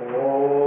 ओ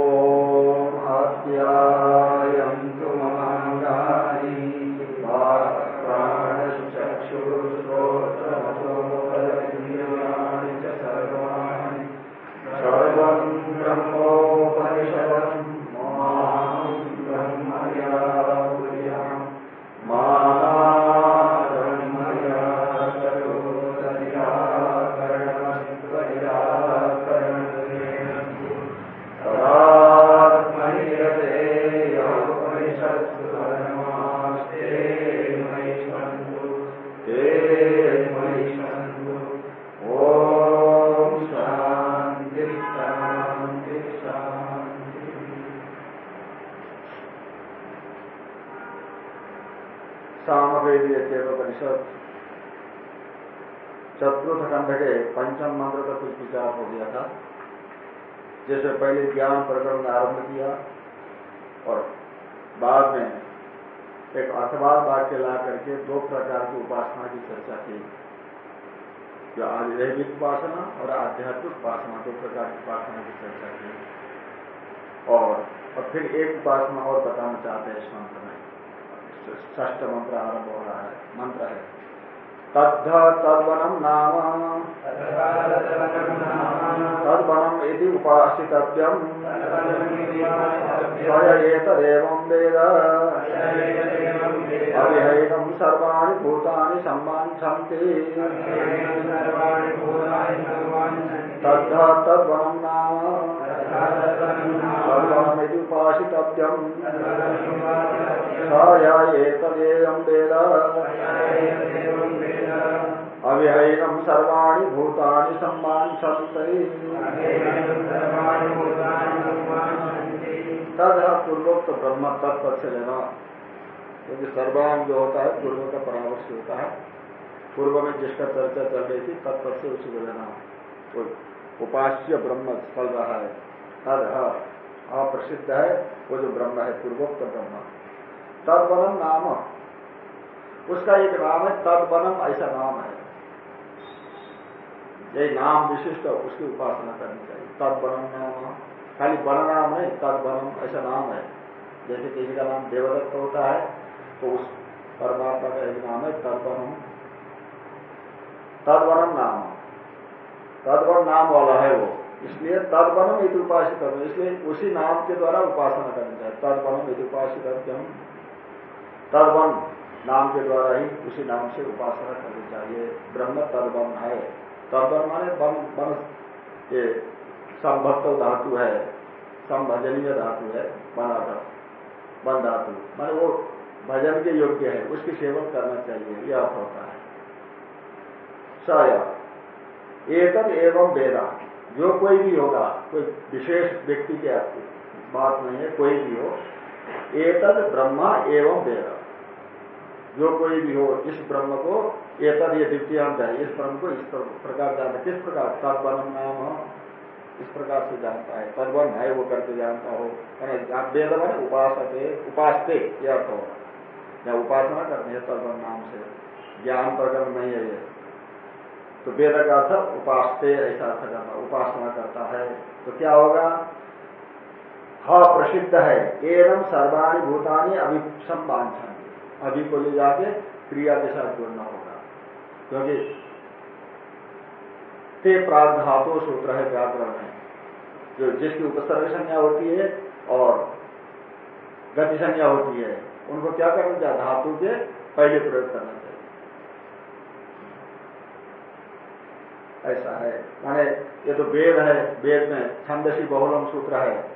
उपासितव्यम स्वयेतदेव वेद। अविहैनम सर्वाणि भूतानि सम्मान्छन्ति तद्ध वेद। अविहैनम सर्वाणि भूतानि तद पूर्वोक्त ब्रह्म तत्पद से लेना क्योंकि सर्वांग जो होता है, पूर्व का परामर्श होता है। पूर्व में जिसका चर्चा चल रही थी तत्पद से उसी को लेना। उपास्य ब्रह्म चल रहा है तद अप्रसिद्ध है, वो जो ब्रह्म है पूर्वोक्त ब्रह्म तदवनम नाम। उसका एक नाम है तदवनम ऐसा नाम है। यही नाम विशिष्ट उसकी उपासना करनी चाहिए। तदवनम नाम खाली बन नाम नहीं तदवनम ऐसा नाम है। जैसे किसी का नाम देवदत्त होता है तो उस परमात्मा का एक नाम है तदवनम तदवनम नाम। तदवन नाम वाला है वो। इसलिए तदवनम यदि उपासित इसलिए उसी नाम के द्वारा उपासना करनी चाहिए। तदवनम यदि उपासित करके हम तदवन नाम के द्वारा ही उसी नाम से उपासना करनी चाहिए। ब्रह्म तदवन है। तदवन माने वन ये संभक्त धातु है, संभजनीय धातु है वनाधर वन धातु। माने वो भजन के योग्य है, उसकी सेवन करना चाहिए, यह अर्थ होता है। सया एकम एवं वेदा, जो कोई भी होगा, कोई विशेष व्यक्ति के बात नहीं है, कोई भी हो, एतद ब्रह्मा एवं वेद। जो कोई भी हो, इस ब्रह्म को, एतद ये द्वितीयांत है इस ब्रह्म को इस प्रकार जानता किस प्रकार? तत्वनम नाम हो। इस प्रकार से जानता है। तद्वन है, वो करके जानता हो। वेद मैंने उपासक उपासते ये अर्थ होगा या उपासना करते हैं तद्वन नाम से। ज्ञान प्रगम नहीं है। ये तो वेद का अर्थ उपासते, ऐसा अर्थ करना, उपासना करता है। तो क्या होगा? ह प्रसिद्ध है। एवं सर्वाणी भूतानी अभिसम बांछन अभी को ले जाके क्रिया के साथ जोड़ना होगा। क्योंकि ते प्राधातो सूत्र है, व्याकरण में जो जिसकी उपसर्ग संज्ञा होती है और गति संज्ञा होती है, उनको क्या करना चाहिए? धातु के पहले प्रयोग करना चाहिए। ऐसा है। माने ये तो वेद है, वेद में छंदसी बहुलम सूत्र है,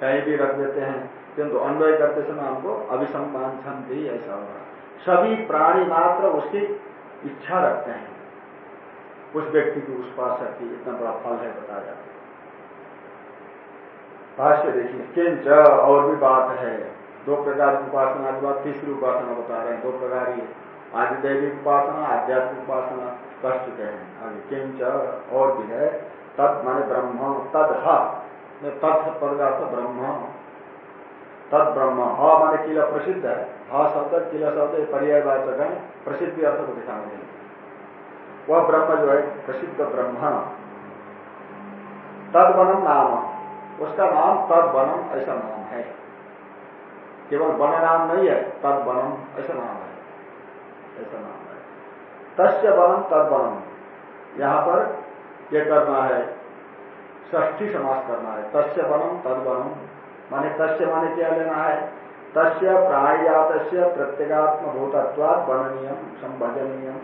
कहीं भी रख देते हैं किंतु अन्वय करते समय हमको अभिसंमान छंद ही ऐसा होगा। सभी प्राणी मात्र उसकी इच्छा रखते हैं। उस व्यक्ति की उस पास की इतना बड़ा फल है बताया जाता है। भाष्य देखिए, किंच और भी बात है। दो प्रकार की उपासना के बाद तीसरी उपासना बता रहे हैं। दो प्रकार की आदिदैविक उपासना, आध्यात्मिक उपासना कर चुके हैं। आगे, किंच और भी है। तत् माने ब्रह्म तद तत् पद का ब्रह्म। तद ब्रह्म ह माने किला प्रसिद्ध है ह शब्द किला शब्द पर्यायवाचक है प्रसिद्धि अर्थ को दिखाने वह ब्रह्म जो है प्रसिद्ध ब्रह्म. तदवनम नाम. उसका नाम तद बनम ऐसा नाम है. केवल वन नाम नहीं है तद बनम ऐसा नाम है. ऐसा नाम है। तस्य बनम तद बनम यहाँ पर यह करना है ष्ठी समास करना है। तस्य बनम तद बनम माने तस्य माने क्या लेना है? तस्य प्राणिजात प्रत्येगात्म भूतत्वाद बननीयम संभजनीयम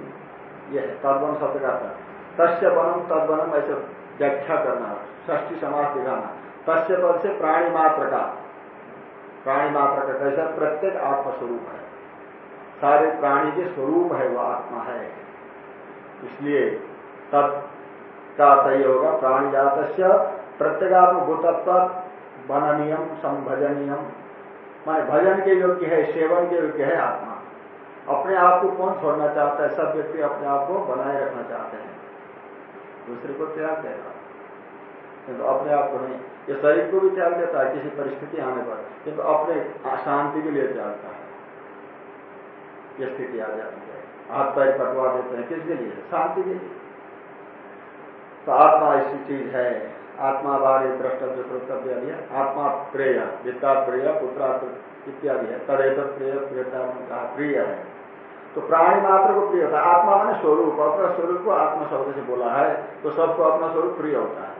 यह तदवन शब्द का था तस्य बनम तद बनम ऐसे व्याख्या करना ष्ठी समास दिखाना तस्य पद से प्राणी मात्र का। प्राणी मात्र का कैसा? प्रत्येक आत्मस्वरूप है। सारे प्राणी के स्वरूप है वह आत्मा है। इसलिए तत् का ये होगा प्राणिजात प्रत्येगात्म भूतत्व बननीयम, संभजनीयम। माने भजन के योग्य है, सेवन के योग्य है आत्मा। अपने आप को कौन छोड़ना चाहता है? सब व्यक्ति अपने आप को बनाए रखना चाहते हैं। दूसरे को त्याग देगा किंतु तो अपने आप को नहीं। ये शरीर को भी त्याग देता है, किसी परिस्थिति आने पर। किंतु तो अपने शांति के लिए त्यागता है। ये स्थिति आ जाती है। हाथ पैर कटवा देते हैं। किसके लिए? शांति के लिए। तो आत्मा ऐसी चीज़ है। आत्मा बारे द्रष्टव्य श्रोतव्य है आत्मा प्रेय वित्ता प्रेय पुत्रा इत्यादि है। तदेत प्रिय प्रियता कहा प्रिय है। तो प्राणी मात्र को प्रिय होता है। आत्मा मैंने स्वरूप। अपना स्वरूप को आत्मा शब्द से बोला है तो सबको अपना स्वरूप प्रिय होता है।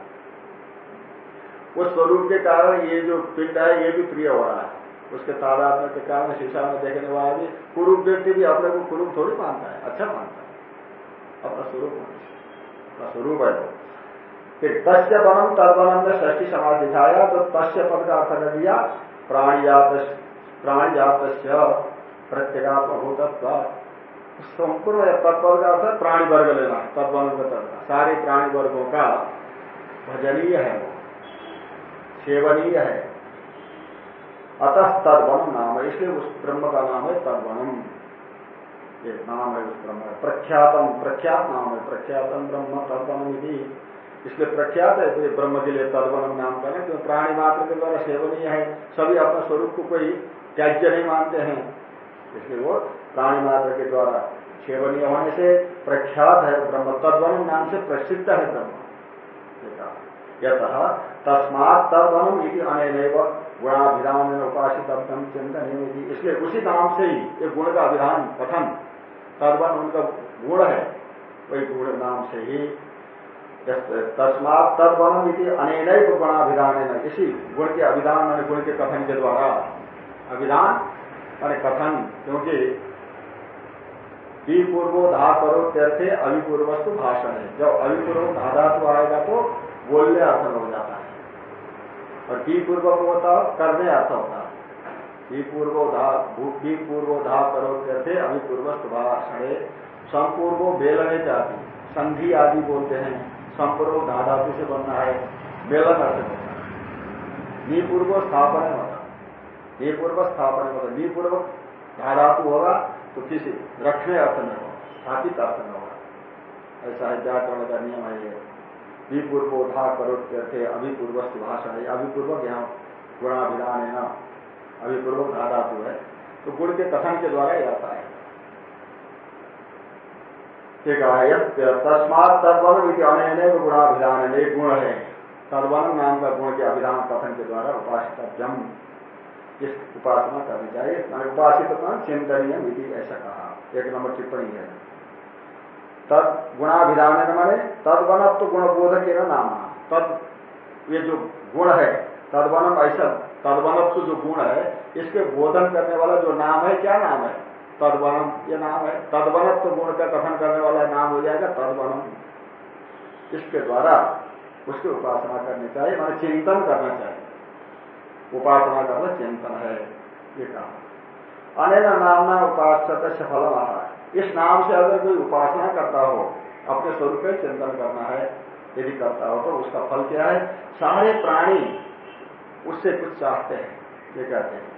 उस स्वरूप के कारण ये जो पिंड है, ये भी प्रिय हो रहा है। उसके तादाद के कारण शीशा में देखने वाला भी, कुरूप व्यक्ति भी अपने को कुरूप थोड़ी मानता है। अच्छा मानता है। अपना स्वरूप मानता अपना स्वरूप है। फिर तस्य बनम तदवनम में ष्ठी समाज दिखाया तो तस्य पद का अर्थ कर दिया प्राणिजात प्राणिजात प्रत्येगात्म भूतत्व संपूर्ण तत्पद का अर्थ प्राणी वर्ग लेना तत्वन का सारे प्राणी वर्गों का भजनीय है वो, सेवनीय है। अतः तदवनम नाम है, इसलिए उस ब्रह्म का नाम है तदवनम ये नाम है उस ब्रह्म प्रख्यातम, प्रख्यात नाम है, प्रख्यातम ब्रह्म तदवनम यदि इसलिए प्रख्यात है तो ब्रह्म के लिए तदवनम नाम करें, क्योंकि प्राणी मात्र के द्वारा सेवनीय है, सभी अपने स्वरूप को कोई त्याज्य नहीं मानते हैं। इसलिए वो प्राणी मात्र के द्वारा सेवनीय होने से प्रख्यात है, ब्रह्म तदवनम नाम से प्रसिद्ध है ब्रह्म। यथ तस्मात तदवनम यदि अनेव गुणाभिधान उपासित चिंतन इसलिए उसी नाम से ही एक गुण का अभिधान कथन तदवन उनका गुण है, वही गुण नाम से ही तस्मात तदवनम यदि अनेक गुणाभिधान इसी गुण के अभिधान मान गुण के कथन के द्वारा अभिधान मान कथन, क्योंकि पूर्वो धा करो त्यर्थे अभिपूर्वस्तु भाषण। है जब अभिपूर्व धाधा तो आएगा तो बोलने अर्थ हो जाता है। और टी पूर्वक होता करने अर्थ होता है। टी पूर्वोधा टी पूर्वोधा करो कहते अभी भाषण। संपूर्वो बेलने जाती, संधि आदि बोलते हैं। संपूर्व धाधातु से बनना है। बेलन अर्थ है। निपूर्व स्थापन होता निपूर्व स्थापन होता निपूर्वक धाधातु होगा तो किसी रक्षण अर्थ में होगा, स्थापित अर्थ में होगा। ऐसा है व्याकरण का नियम है ये। विपूर्वोधा करोट करते अभिपूर्वस्त भाषा है। अभिपूर्वक यहाँ गुणाभिधान है ना। अभिपूर्वक धाधातु है। तो गुण के कथन के द्वारा ही आता है। तस्मात तद्वन अनेक गुणाभिधान एक गुण है तद्वन नाम का गुण के अभिधान कथन के द्वारा उपासितव्यम। इस उपासना करनी चाहिए उपासित चिंतनीय विधि ऐसा कहा। एक नंबर टिप्पणी है। तद गुणाभिधान माने तदवनत्व तो गुणबोधक है नाम। तद ये जो गुण है, तदवनम ऐसा, तदवनत्व जो गुण है, इसके बोधन करने वाला जो नाम है, क्या नाम है? तदवनम ये नाम है। तदवनत्व गुण का कथन करने वाला नाम हो जाएगा तदवनम इसके द्वारा उसकी उपासना करनी चाहिए, माने चिंतन करना चाहिए। उपासना करना चिंतन है, ये कहा अनेक नामना उपासक से फल आता है इस नाम से अगर कोई उपासना करता हो, अपने स्वरूप का चिंतन करना है, यदि करता हो तो उसका फल क्या है? सारे प्राणी उससे कुछ चाहते हैं, ये कहते हैं।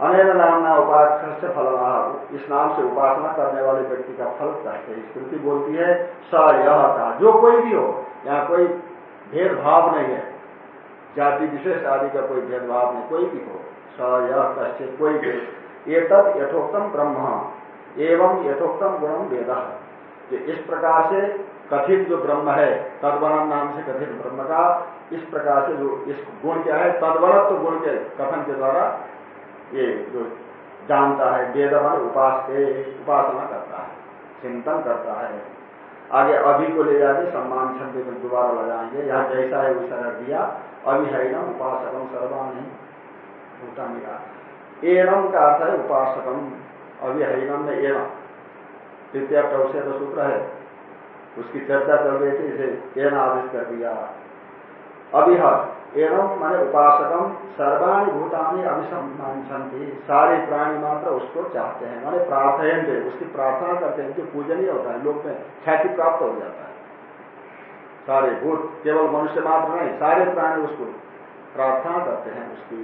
अनेक नाम ना उपासना से फल इस नाम से उपासना करने वाले व्यक्ति का फल चाहते हैं। स्मृति बोलती है, स यह का जो कोई भी हो, यहाँ कोई भेदभाव नहीं है। जाति विशेष आदि का कोई भेदभाव नहीं, कोई भी हो, स यह कश्चित कोई भी। ये तब यथोक्तम ब्रह्म, एवं यथोक्तम गुणम वेद। कि इस प्रकार से कथित जो ब्रह्म है, तदवनम नाम से कथित ब्रह्म का, इस प्रकार से जो इस गुण क्या है, तदवनत्व तो गुण के कथन के द्वारा ये जो जानता है, वेदवन उपास उपासना करता है, चिंतन करता है। आगे अभी को ले जाके सम्मान छंद में दोबारा लगाएँगे। यहाँ जैसा है वैसा रख दिया। अभी है ना उपासकम सर्वा नहीं भूटानी का एनम का अर्थ है उपासकम। अभी हरिनम में एनम तृतीय टवसे तो सूत्र है। उसकी चर्चा कर रही थी, इसे एन आदेश कर दिया। अभी एवं माने उपासकम सर्वाणी भूतानी अभिसंथी सारे प्राणी मात्र उसको चाहते हैं। माने प्रार्थयन उसकी प्रार्थना करते हैं जो पूजनीय होता है। लोग में ख्याति प्राप्त हो जाता है। सारे भूत, केवल मनुष्य मात्र नहीं, सारे प्राणी उसको प्रार्थना करते हैं, उसकी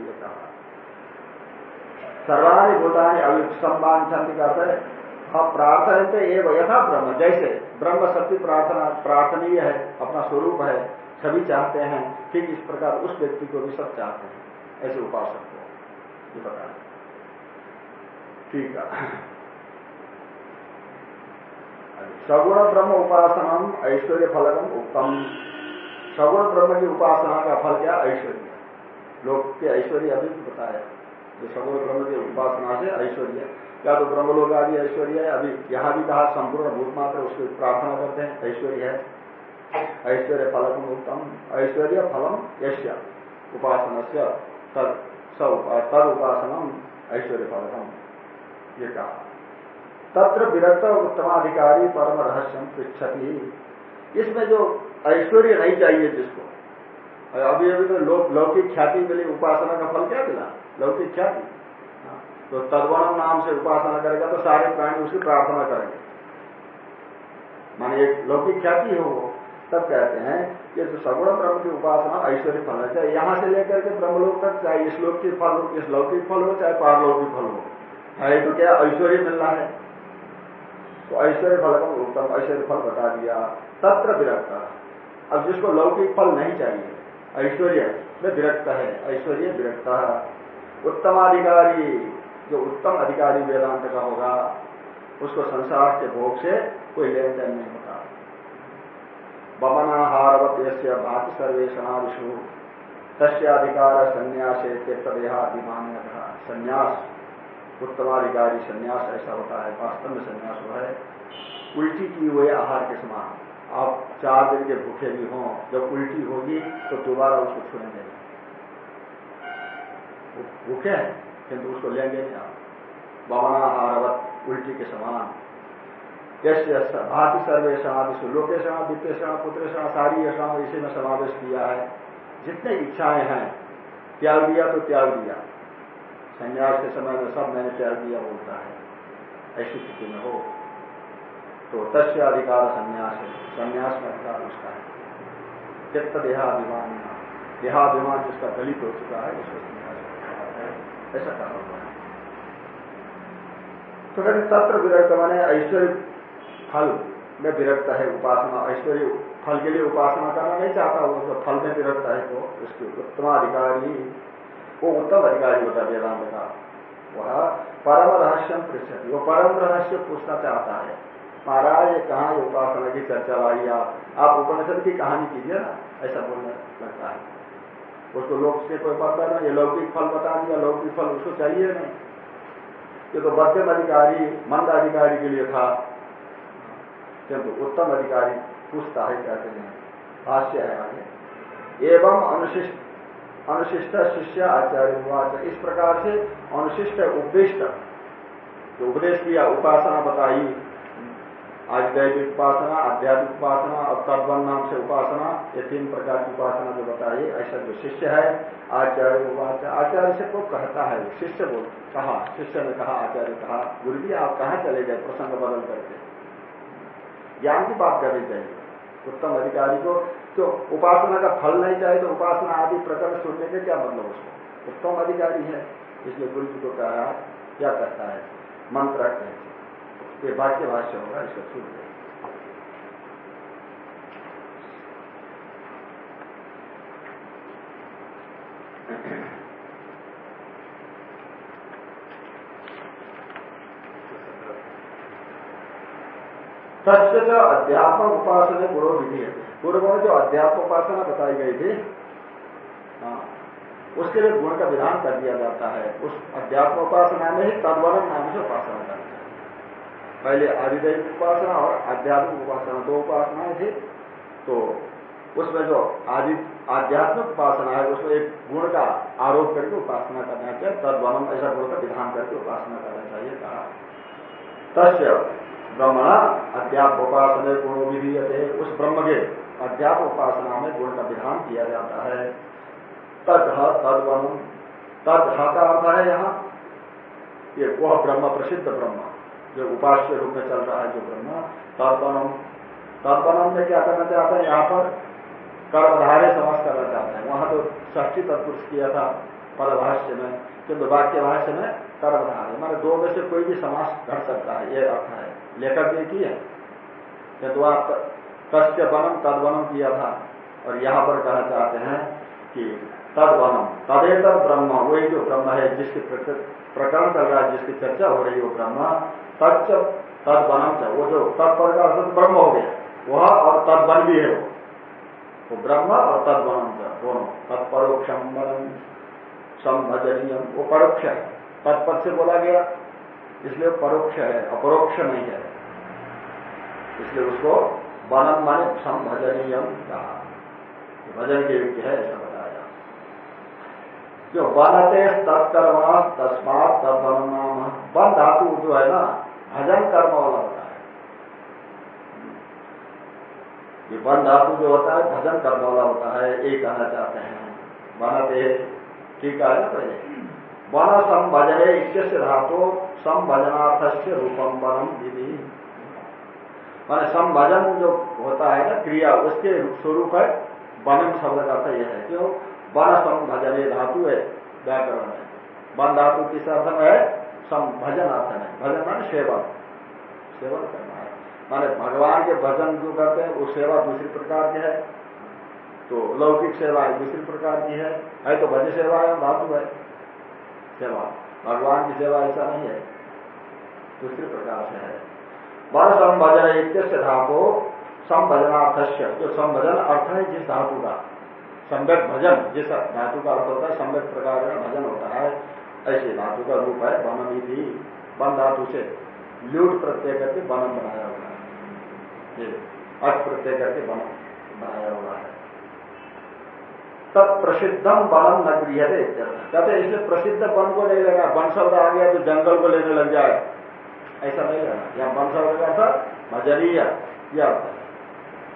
सर्वाणी भूतानी अभिसंबांछंती करते हैं हाँ प्रार्थना एवं यथा ब्रह्म। जैसे ब्रह्म शक्ति प्रार्थना, प्रार्थनीय है, अपना स्वरूप है सभी चाहते हैं, ठीक इस प्रकार उस व्यक्ति को भी सब चाहते हैं। ऐसे उपासक को। ये बता ठीक है। सगुण ब्रह्म उपासना ऐश्वर्य फलकम उत्तम सगुण ब्रह्म की उपासना का फल क्या? ऐश्वर्य। लोग के ऐश्वर्य अभी भी बताया। जो सगुण ब्रह्म की उपासना से ऐश्वर्य। क्या तो ब्रह्मलोक आदि ऐश्वर्य है, अभी यहाँ भी कहा संपूर्ण भूत मात्र उसकी प्रार्थना करते हैं, ऐश्वर्य है। ऐश्वर्य फलकम उत्तम ऐश्वर्य फलम यश उपासना से तद तद उपासनम ऐश्वर्य फलकम ये कहा। तत्र विरक्त उत्तमाधिकारी परम रहस्यम पृछति इसमें जो ऐश्वर्य नहीं चाहिए जिसको। अभी अभी तो लोक लौकिक ख्याति मिली उपासना का फल क्या मिला? लौकिक ख्याति। हाँ, तो तदवनम नाम से उपासना करेगा तो सारे प्राणी उसकी प्रार्थना करेंगे। माने एक लौकिक ख्याति हो वो। तब कहते हैं कि जो सगुण ब्रह्म की उपासना ऐश्वर्य फल है, चाहे यहाँ से लेकर के ब्रह्मलोक तक, चाहे इस लोक की फल हो, इस लौकिक फल हो, चाहे पारलौकिक फल हो। है तो क्या ऐश्वर्य मिलना है? तो ऐश्वर्य फल का उत्तम ऐश्वर्य फल बता दिया। तत्र विरक्त। अब जिसको लौकिक फल नहीं चाहिए, ऐश्वर्य में विरक्त है, ऐश्वर्य विरक्त। उत्तमाधिकारी, जो उत्तम अधिकारी वेदांत का होगा, उसको संसार के भोग से कोई लेन नहीं होता। बमनाहारवत यस्य भाति तस्याधिकार संन्यास त्यक्तदेहाभिमान संन्यास उत्तमाधिकारी संन्यास ऐसा होता है वास्तव में संन्यास हुआ है। उल्टी की हुए आहार के समान। आप चार दिन के भूखे भी हों, जब उल्टी होगी तो दोबारा उसको छूने देंगे भूखे हैं, किंतु उसको लेंगे नहीं आप। बमनाहारवत उल्टी के समान। यश भाति सर्वेशणादिशु लोकेशण वित्तेषण पुत्रेषण सारी यशाण इसी में समावेश किया है। जितने इच्छाएँ हैं, त्याग दिया तो त्याग दिया। संन्यास के समय में सब मैंने त्याग दिया बोलता है। ऐसी स्थिति में हो। तो तस्य अधिकार संन्यास है। संन्यास में अधिकार उसका है। चित्त देहाभिमान देहाभिमान जिसका दलित हो चुका है, उसको संन्यास ऐसा कहा है। तो कहते तत्र विरक्त माने ऐश्वर्य फल, में विरक्त है उपासना, ऐश्वर्य, फल के लिए उपासना करना नहीं चाहता, वो तो फल में विरक्त है तो उसके उत्तमाधिकारी, वो उत्तम अधिकारी होता वेदांत का। वह परम रहस्यम पृछति वो परम रहस्य पूछना चाहता है। महाराज, कहाँ उपासना की चर्चा लाई आप उपनिषद की कहानी कीजिए ना, ऐसा बोलने लगता है। उसको लोग से कोई पता नहीं ये लौकिक फल बता दिया, लौकिक फल उसको चाहिए नहीं। ये तो मध्यम अधिकारी, मंद अधिकारी के लिए था। किंतु उत्तम अधिकारी पूछता है कहते हैं भाष्य है आगे। एवं अनुशिष्ट अनुशिष्ट शिष्य आचार्य हुआ इस प्रकार से अनुशिष्ट उपदिष्ट जो उपदेश किया, उपासना बताई। आज दैविक उपासना, आध्यात्मिक उपासना और तर्वन नाम से उपासना, ये तीन प्रकार की उपासना जो बताई, ऐसा जो शिष्य है, आचार्य उपासना आचार्य से को कहता है, शिष्य बोल, कहा, शिष्य ने कहा, आचार्य कहा गुरु जी आप कहाँ चले गए? प्रसंग बदल करके। ज्ञान की बात करनी चाहिए। उत्तम अधिकारी को तो उपासना का फल नहीं चाहिए तो उपासना आदि प्रकरण सुनने के क्या मतलब उसको? उत्तम अधिकारी है, इसलिए गुरु जी को कहा, क्या करता है? मंत्र हैं। ये वाक्य भाष्य होगा, इसको सुन Thank you. सत्य जो अध्यात्म उपासना गुरु विधि है। पूर्व में जो अध्यात्म उपासना बताई गई थी हाँ, उसके लिए गुण का विधान कर दिया जाता है। उस अध्यात्म उपासना में ही तदवरम नाम से उपासना करते हैं। पहले आदिदैविक उपासना और आध्यात्मिक उपासना दो उपासनाएँ थी तो उसमें जो आदि आध्यात्मिक उपासना है उसमें एक गुण का आरोप करके उपासना करना चाहिए तदवनम ऐसा गुण का विधान करके उपासना करना चाहिए कहा। तस्य ब्रह्मणा अध्यात्म उपासना गुण विधि उस ब्रह्म के अध्यात्म उपासना में गुण का विधान किया जाता है। तद तद तद का अर्थ है यहाँ। ये वह ब्रह्म, प्रसिद्ध ब्रह्म, जो उपास्य रूप में चल रहा है जो ब्रह्म। तर्पणम तर्पणम में क्या करना चाहता है? यहाँ पर कर्मधारे समाज करना चाहते हैं। वहाँ तो ष्ठी तत्पुरुष किया था, परभाष्य में। किंतु वाक्य भाष्य में कर्मधारे माने दो में से कोई भी समास घट सकता है, ये अर्थ है। लेखक ने की है किंतु आप कस्य बनम तदवनम किया था, और यहाँ पर कहना चाहते हैं कि तदवनम तदेतर ब्रह्म, वही जो ब्रह्म है, जिसकी प्रकरण चल रहा है, जिसकी चर्चा हो रही है, वो ब्रह्म तत्व तदवनम से वो जो तत्पर का अर्थ ब्रह्म हो गया, वह और तदवन भी है वो। ब्रह्म और तदवनम से दोनों। तत्परोक्षम संभजनीय। वो परोक्ष है। तत्पद से बोला गया। इसलिए परोक्ष है। अपरोक्ष नहीं है। इसलिए उसको वनम माने संभजनीय कहा। भजन के युक्त है ऐसा बताया। जो बनते तत्कर्म तस्मात तद नाम। वन धातु जो है ना, भजन कर्म वाला होता है। ये वन धातु जो होता है, भजन कर्म वाला होता है। ये कहना चाहते हैं। बनते ठीक है पहले वन संभजने इत्यस्य धातु संभजनार्थ से रूपम वनम विधि। मान संभजन जो होता है ना, क्रिया, उसके स्वरूप है, वनम शब्द का अर्थ यह है। क्यों? वन संभजने धातु है, व्याकरण है वन धातु किस अर्थ में है? भजन अर्थ में। भजन मान सेवन सेवन करना है। माने भगवान के भजन जो करते हैं, वो सेवा दूसरी प्रकार की है। तो लौकिक सेवा दूसरी प्रकार की है। है तो भज सेवा है, धातु है। सेवा। भगवान की सेवा ऐसा नहीं है। दूसरी प्रकार से है। वन संभजन इत्यस्य धातु संभजनार्थ जो संभजन अर्थ है जिस धातु का। सम्यक भजन, जिस धातु का अर्थ होता है सम्यक प्रकार का भजन होता है। ऐसे धातु का रूप है बनमी थी वन धातु से ल्यूट प्रत्यय करके बनम बनाया हुआ है। अर्थ प्रत्यय करके बनम बनाया हुआ है। तब प्रसिद्धम बनम न गृह कहते इसलिए प्रसिद्ध वन को नहीं लगा वन शब्द आ गया तो जंगल को लेने लग जाए। ऐसा नहीं लगा यहाँ वन शब्द का था भजनीय यह अर्थ है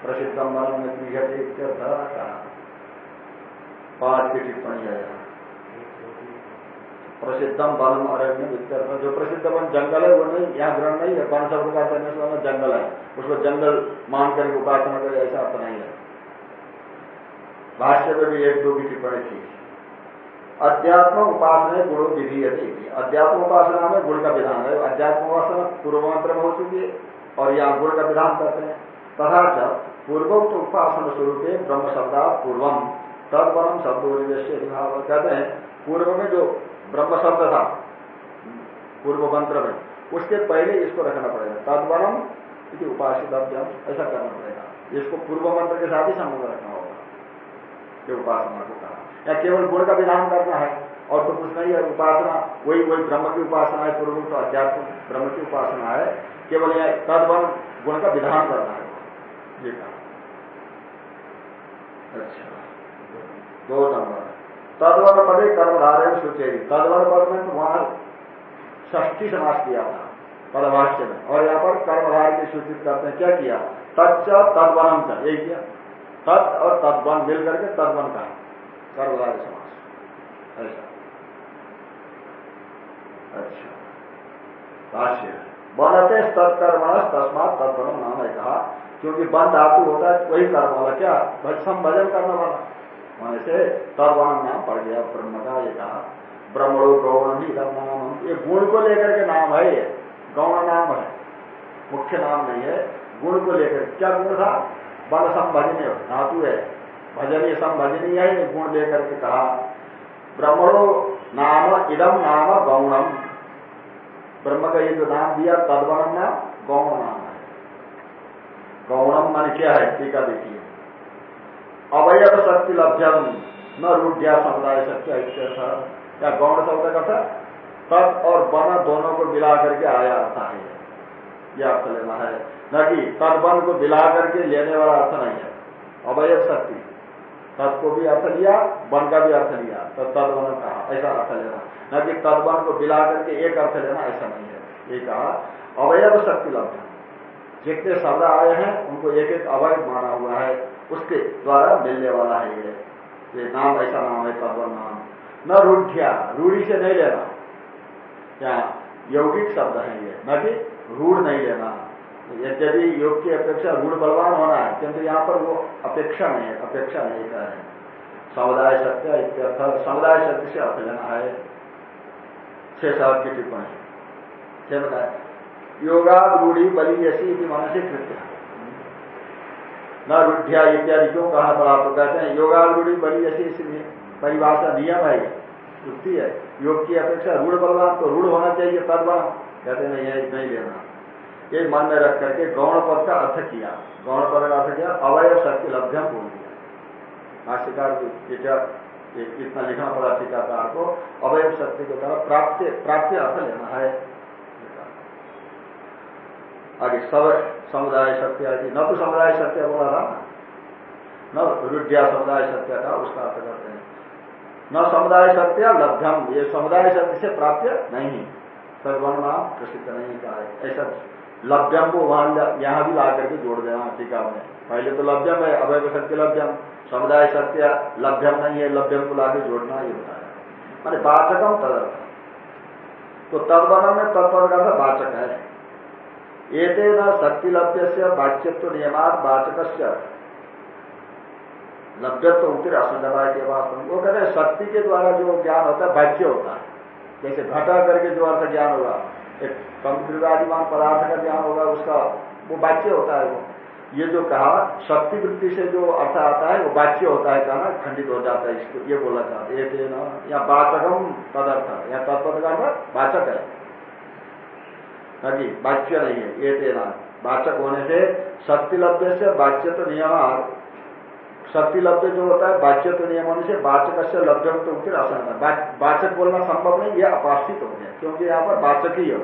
प्रसिद्धम बनम न गृह पाँच की टिप्पणी है यहाँ। प्रसिद्धम वनम अरण्य वित्तर जो प्रसिद्ध वन जंगल है, वो नहीं, यहाँ ग्रहण नहीं है। वन शब्द का जंगल है, उसको जंगल मान करके उपासना करे, ऐसा अर्थ नहीं है। भाष्य में भी एक दो की टिप्पणी थी। अध्यात्म उपासना गुणों विधि अध्यात्म उपासना में गुण का विधान है। अध्यात्म उपासना पूर्व मंत्र में हो चुकी है और यहाँ गुण का विधान करते हैं। तथा पूर्वोक्त उपासना स्वरूप ब्रह्म शब्दा पूर्वम तदवरम शब्द कहते हैं। पूर्व में जो ब्रह्म शब्द था, पूर्व मंत्र में, उसके पहले इसको रखना पड़ेगा। तदवरम यदि उपासित ऐसा करना पड़ेगा। इसको पूर्व मंत्र के साथ ही संबंध रखना होगा। ये उपासना को कहा। या केवल गुण का विधान करना है, और तो कुछ नहीं है, उपासना, वही वही ब्रह्म की उपासना है पूर्व तो अध्यात्म ब्रह्म की उपासना है, केवल यह तदवन गुण का विधान करना है। ये कहा। अच्छा। दो नंबर। तदवन पदे कर्मधारे सूचेगी तदवन पद में तो वहाँ ष्ठी समास किया था, पदभाष्य में। और यहाँ पर कर्मधार की सूचित करते हैं। क्या किया? तत्व तदवनम च, यही किया। तत् और तद्वन, मिल करके तद्वन का कर्मधार समास। ऐसा अच्छा। भाष्य। बनते तत्कर्म तस्मात तत्वनम नाम है कहा। क्योंकि बन धातु होता है, वही कर्म वाला क्या? भजन करने वाला। वहाँ से तर्वान नाम पड़ गया ब्रह्म का, ये कहा। ब्रह्मणो गौण ही नाम। ये गुण को लेकर के नाम है ये। गौण नाम है। मुख्य नाम नहीं है। गुण को लेकर। क्या गुण था? बल संभजनीय धातु है। भजनीय संभजनीय है गुण लेकर के कहा, ब्रह्मणो नाम इदम नाम गौणम। ब्रह्म का ये जो नाम दिया तदवनम नाम गौण नाम है। गौणम मन क्या है? टीका देखिए। अवयव शक्ति लभ्यम न रूढ़ समुदाय था क्या गौण शब्द का था तत् और वन दोनों को मिला करके आया अर्थ है। यह अर्थ लेना है। न कि तदवन को मिला करके लेने वाला अर्थ नहीं है। अवयव शक्ति। तत् को भी अर्थ लिया, वन का भी अर्थ लिया। तो तदवन कहा, ऐसा अर्थ लेना। न कि तदवन को मिला करके एक अर्थ लेना, ऐसा नहीं है। ये कहा अवयव शक्ति लभ्य जितने शब्द आए हैं, उनको एक एक अवयव माना हुआ है। उसके द्वारा मिलने वाला है ये। ये नाम, ऐसा नाम है तदवन नाम। न रूढ़िया, रूढ़ी से नहीं लेना। क्या यौगिक शब्द है ये। न कि रूढ़ नहीं लेना। यद्यपि योग की अपेक्षा रूढ़ बलवान होना है, किंतु यहाँ पर वो अपेक्षा नहीं है, अपेक्षा नहीं कर है। समुदाय सत्य इत्यर्थ, समुदाय सत्य से अर्थ लेना है। छह साल की टिप्पणी। छह बताए योगाद रूढ़ी बलि ऐसी मानसिक कृत्य। न रूढ़िया इत्यादि क्यों कहा पड़ा तो कहते हैं योगाद रूढ़ी बलि ऐसी परिभाषा नियम है, युक्ति है। योग की अपेक्षा रूढ़ बलवान तो रूढ़ होना चाहिए तद बना कहते नहीं है नहीं लेना। ये मन में रख करके गौण पद का अर्थ किया। गौण पद का अर्थ किया अवयव शक्ति लभ्यम बोल दिया। भाष्यकार इतना लिखना पड़ा टीकाकार को, अवय शक्ति के द्वारा प्राप्त प्राप्त अर्थ लेना है। आगे सब समुदाय सत्य आदि। न तो समुदाय सत्य बोला था न। रुद्या समुदाय सत्य था उसका अर्थ करते हैं। न समुदाय सत्य लभ्यम ये समुदाय सत्य से प्राप्त नहीं। सर्वण नाम प्रसिद्ध नहीं कहा है। ऐसा लभ्यम को वहाँ यहाँ भी ला करके जोड़ देना टीका में। पहले तो लभ्यम है अवैध सत्य लभ्यम। समुदाय सत्य लभ्यम नहीं है, लभ्यम को लाके जोड़ना ये बताया माने वाचकम तदर्थ। तो तदवन में तत्पद का वाचक है। एते न शक्ति लभ्य से वाच्यत्व नियमात वाचक लभ्यत्व उत्तर असंगता के वास्तव वो कहते हैं, शक्ति के द्वारा जो ज्ञान होता है, वाच्य होता है। जैसे घटा करके जो अर्थ ज्ञान होगा। एक कंप्यूटरादिमान पदार्थ का ज्ञान होगा, उसका वो वाच्य होता है वो। ये जो कहा शक्ति वृत्ति से जो अर्थ आता है, वो वाच्य होता है कहना खंडित हो जाता है इसको, ये बोला चाहते एक या वाचकम तदर्थ या तत्पद का वाचक है। नहीं वाच्य नहीं है, ये तेना वाचक होने से शक्ति लब्ध से वाच्य तो नियम शक्ति लब्ध जो होता है वाच्य तो नियम होने से वाचक से लब्ध तो फिर असंग वाचक बोलना संभव नहीं यह अपास्थित हो गया, क्योंकि यहाँ पर वाचक ही हो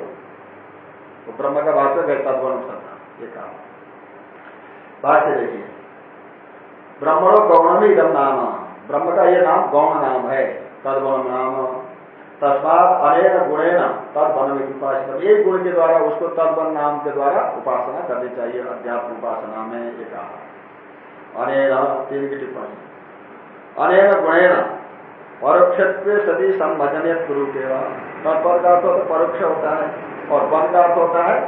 तो ब्रह्म का वाचक है तत्वन सकता ये कहा। वाच्य देखिए। गौणम ही इदम नाम। ब्रह्म का यह नाम गौण नाम है तदवन नाम। तस्मात अनेक गुणेन तद वन उपासित एक गुण के द्वारा उसको तदवन नाम के द्वारा उपासना करनी चाहिए, अध्यात्म उपासना में, ये कहा। तीन की टिप्पणी गुणेन परोक्ष सदी संभजन गुरु के का अर्थ तो परोक्ष होता है और वन का अर्थ होता है,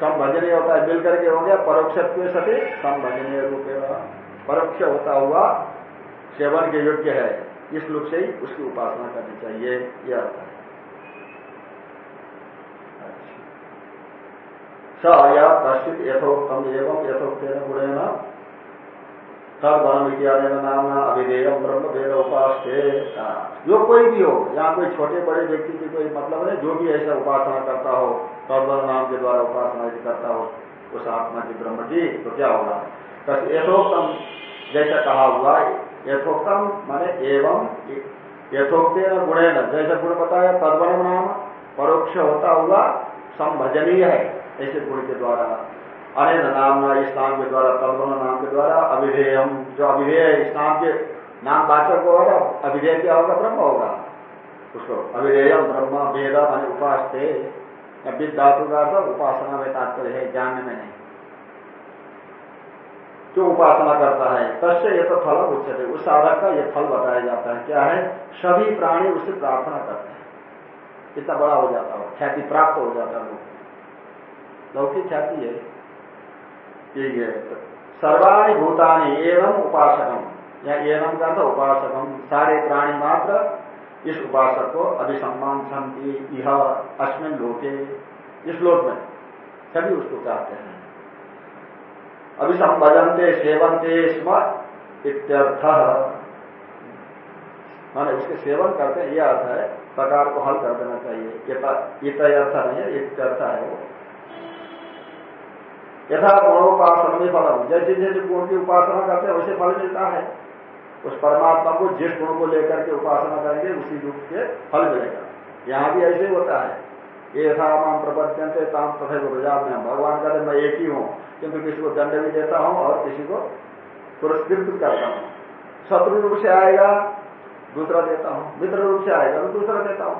संभजनीय होता है, मिलकर के हो गया परोक्ष सती संभजनीय रूप परोक्ष होता हुआ सेवन के योग्य है, इस रूप से ही उसकी उपासना करनी चाहिए यह अर्थ है। स या कश्चित यथोक्तम एवं यथोक्तेन गुणेन तब वनम इत्यादि नाम अभिधेय ब्रह्म भेद उपास जो कोई भी हो यहाँ कोई छोटे बड़े व्यक्ति की कोई मतलब नहीं, जो भी ऐसा उपासना करता हो तदवन नाम के द्वारा उपासना करता हो, उस आत्मा की ब्रह्म की तो क्या होगा? बस यथोक्तम, जैसा कहा हुआ यथोक्तम माने एवं यथोक्ते न गुणे न जैसे गुण बताया तदवन नाम, परोक्ष होता हुआ, संभजनीय है, ऐसे गुण के द्वारा। अनेन नाम न इस नाम के द्वारा तदवन नाम के द्वारा अभिधेयम। जो अभिधेय इस नाम के नाम वाचक होगा, अभिधेय क्या होगा? ब्रह्म होगा। उसको अभिधेयम ब्रह्म वेद मान उपास थे विद उपासना में तात्पर्य है, ज्ञान में नहीं। जो उपासना करता है, तस्य ये तो फल उच्चते उस साधक का यह फल बताया जाता है। क्या है? सभी प्राणी उससे प्रार्थना करते हैं। इतना बड़ा हो जाता हो। ख्याति प्राप्त हो जाता है। लौकिक ख्याति है। यही है सर्वाणी भूतानी एवं उपासकम। या एवं का तो उपासकम। सारे प्राणी मात्र इस उपासक को अभिसम्मान शांति यह अश्विन लोके। इस लोक में सभी उसको चाहते हैं। अभिसंभजनते, सेवनते स्म इत्यर्थ। माने उसके सेवन करते हैं यह अर्थ है, प्रकार को हल कर देना चाहिए। ये अर्थ नहीं है इत्यर्थ है वो। यथा गुणोपासन में फलम। जैसे जैसे गुण की उपासना करते हैं, वैसे फल मिलता है। उस परमात्मा को जिस गुण को लेकर के उपासना करेंगे, उसी रूप के फल मिलेगा। यहाँ भी ऐसे होता है। ये यथा माम प्रपत्यंत ताम तथा प्रजाप में भगवान कहते मैं एक ही हूँ, किंतु किसी को दंड भी देता हूँ और किसी को पुरस्कृत करता हूँ। शत्रु रूप से आएगा, दूसरा देता हूँ। मित्र रूप से आएगा तो दूसरा देता हूँ।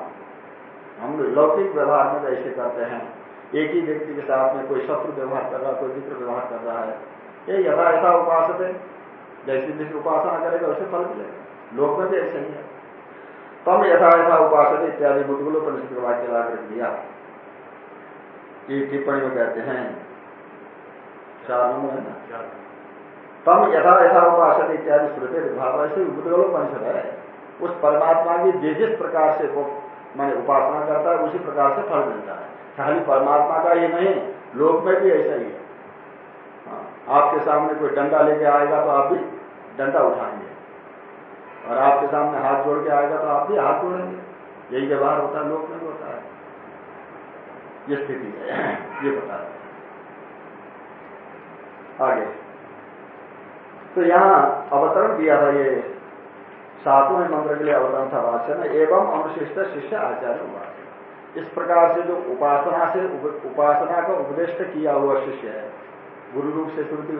हम लौकिक व्यवहार में ऐसे करते हैं। एक ही व्यक्ति के साथ में कोई शत्रु व्यवहार कर रहा है कोई मित्र व्यवहार कर रहा है। ये यथा यथा उपास है। जैसे जैसे उपासना करेगा वैसे फल मिलेगा। लोक में भी ऐसे ही है। तम यथा यथा उपासना इत्यादि बुद्धगुलो परिषद का वाक्य ला कर दिया। टिप्पणी में कहते हैं चार नंबर है ना? तम यथा यथा उपासना इत्यादि श्रुति विभाग ऐसे बुद्धगुलो परिषद है। उस परमात्मा की जिस जिस प्रकार से वो मैंने उपासना करता है उसी प्रकार से फल मिलता है। खाली परमात्मा का ये नहीं लोक में भी ऐसा ही है। हाँ, आपके सामने कोई डंडा लेके आएगा तो आप भी डंडा उठाएँगे। और आपके सामने हाथ जोड़ के आएगा तो आप भी हाथ जोड़ेंगे। यही व्यवहार होता है लोक में भी होता है। ये स्थिति है ये बता रहे आगे। तो यहाँ अवतरण दिया था ये सातवें मंत्र के लिए अवतरण था वाचन एवं अनुशिष्ट शिष्य आचार्य हुआ। इस प्रकार से जो उपासना से उपासना का उपदेश किया हुआ शिष्य है। गुरु रूप से श्रुति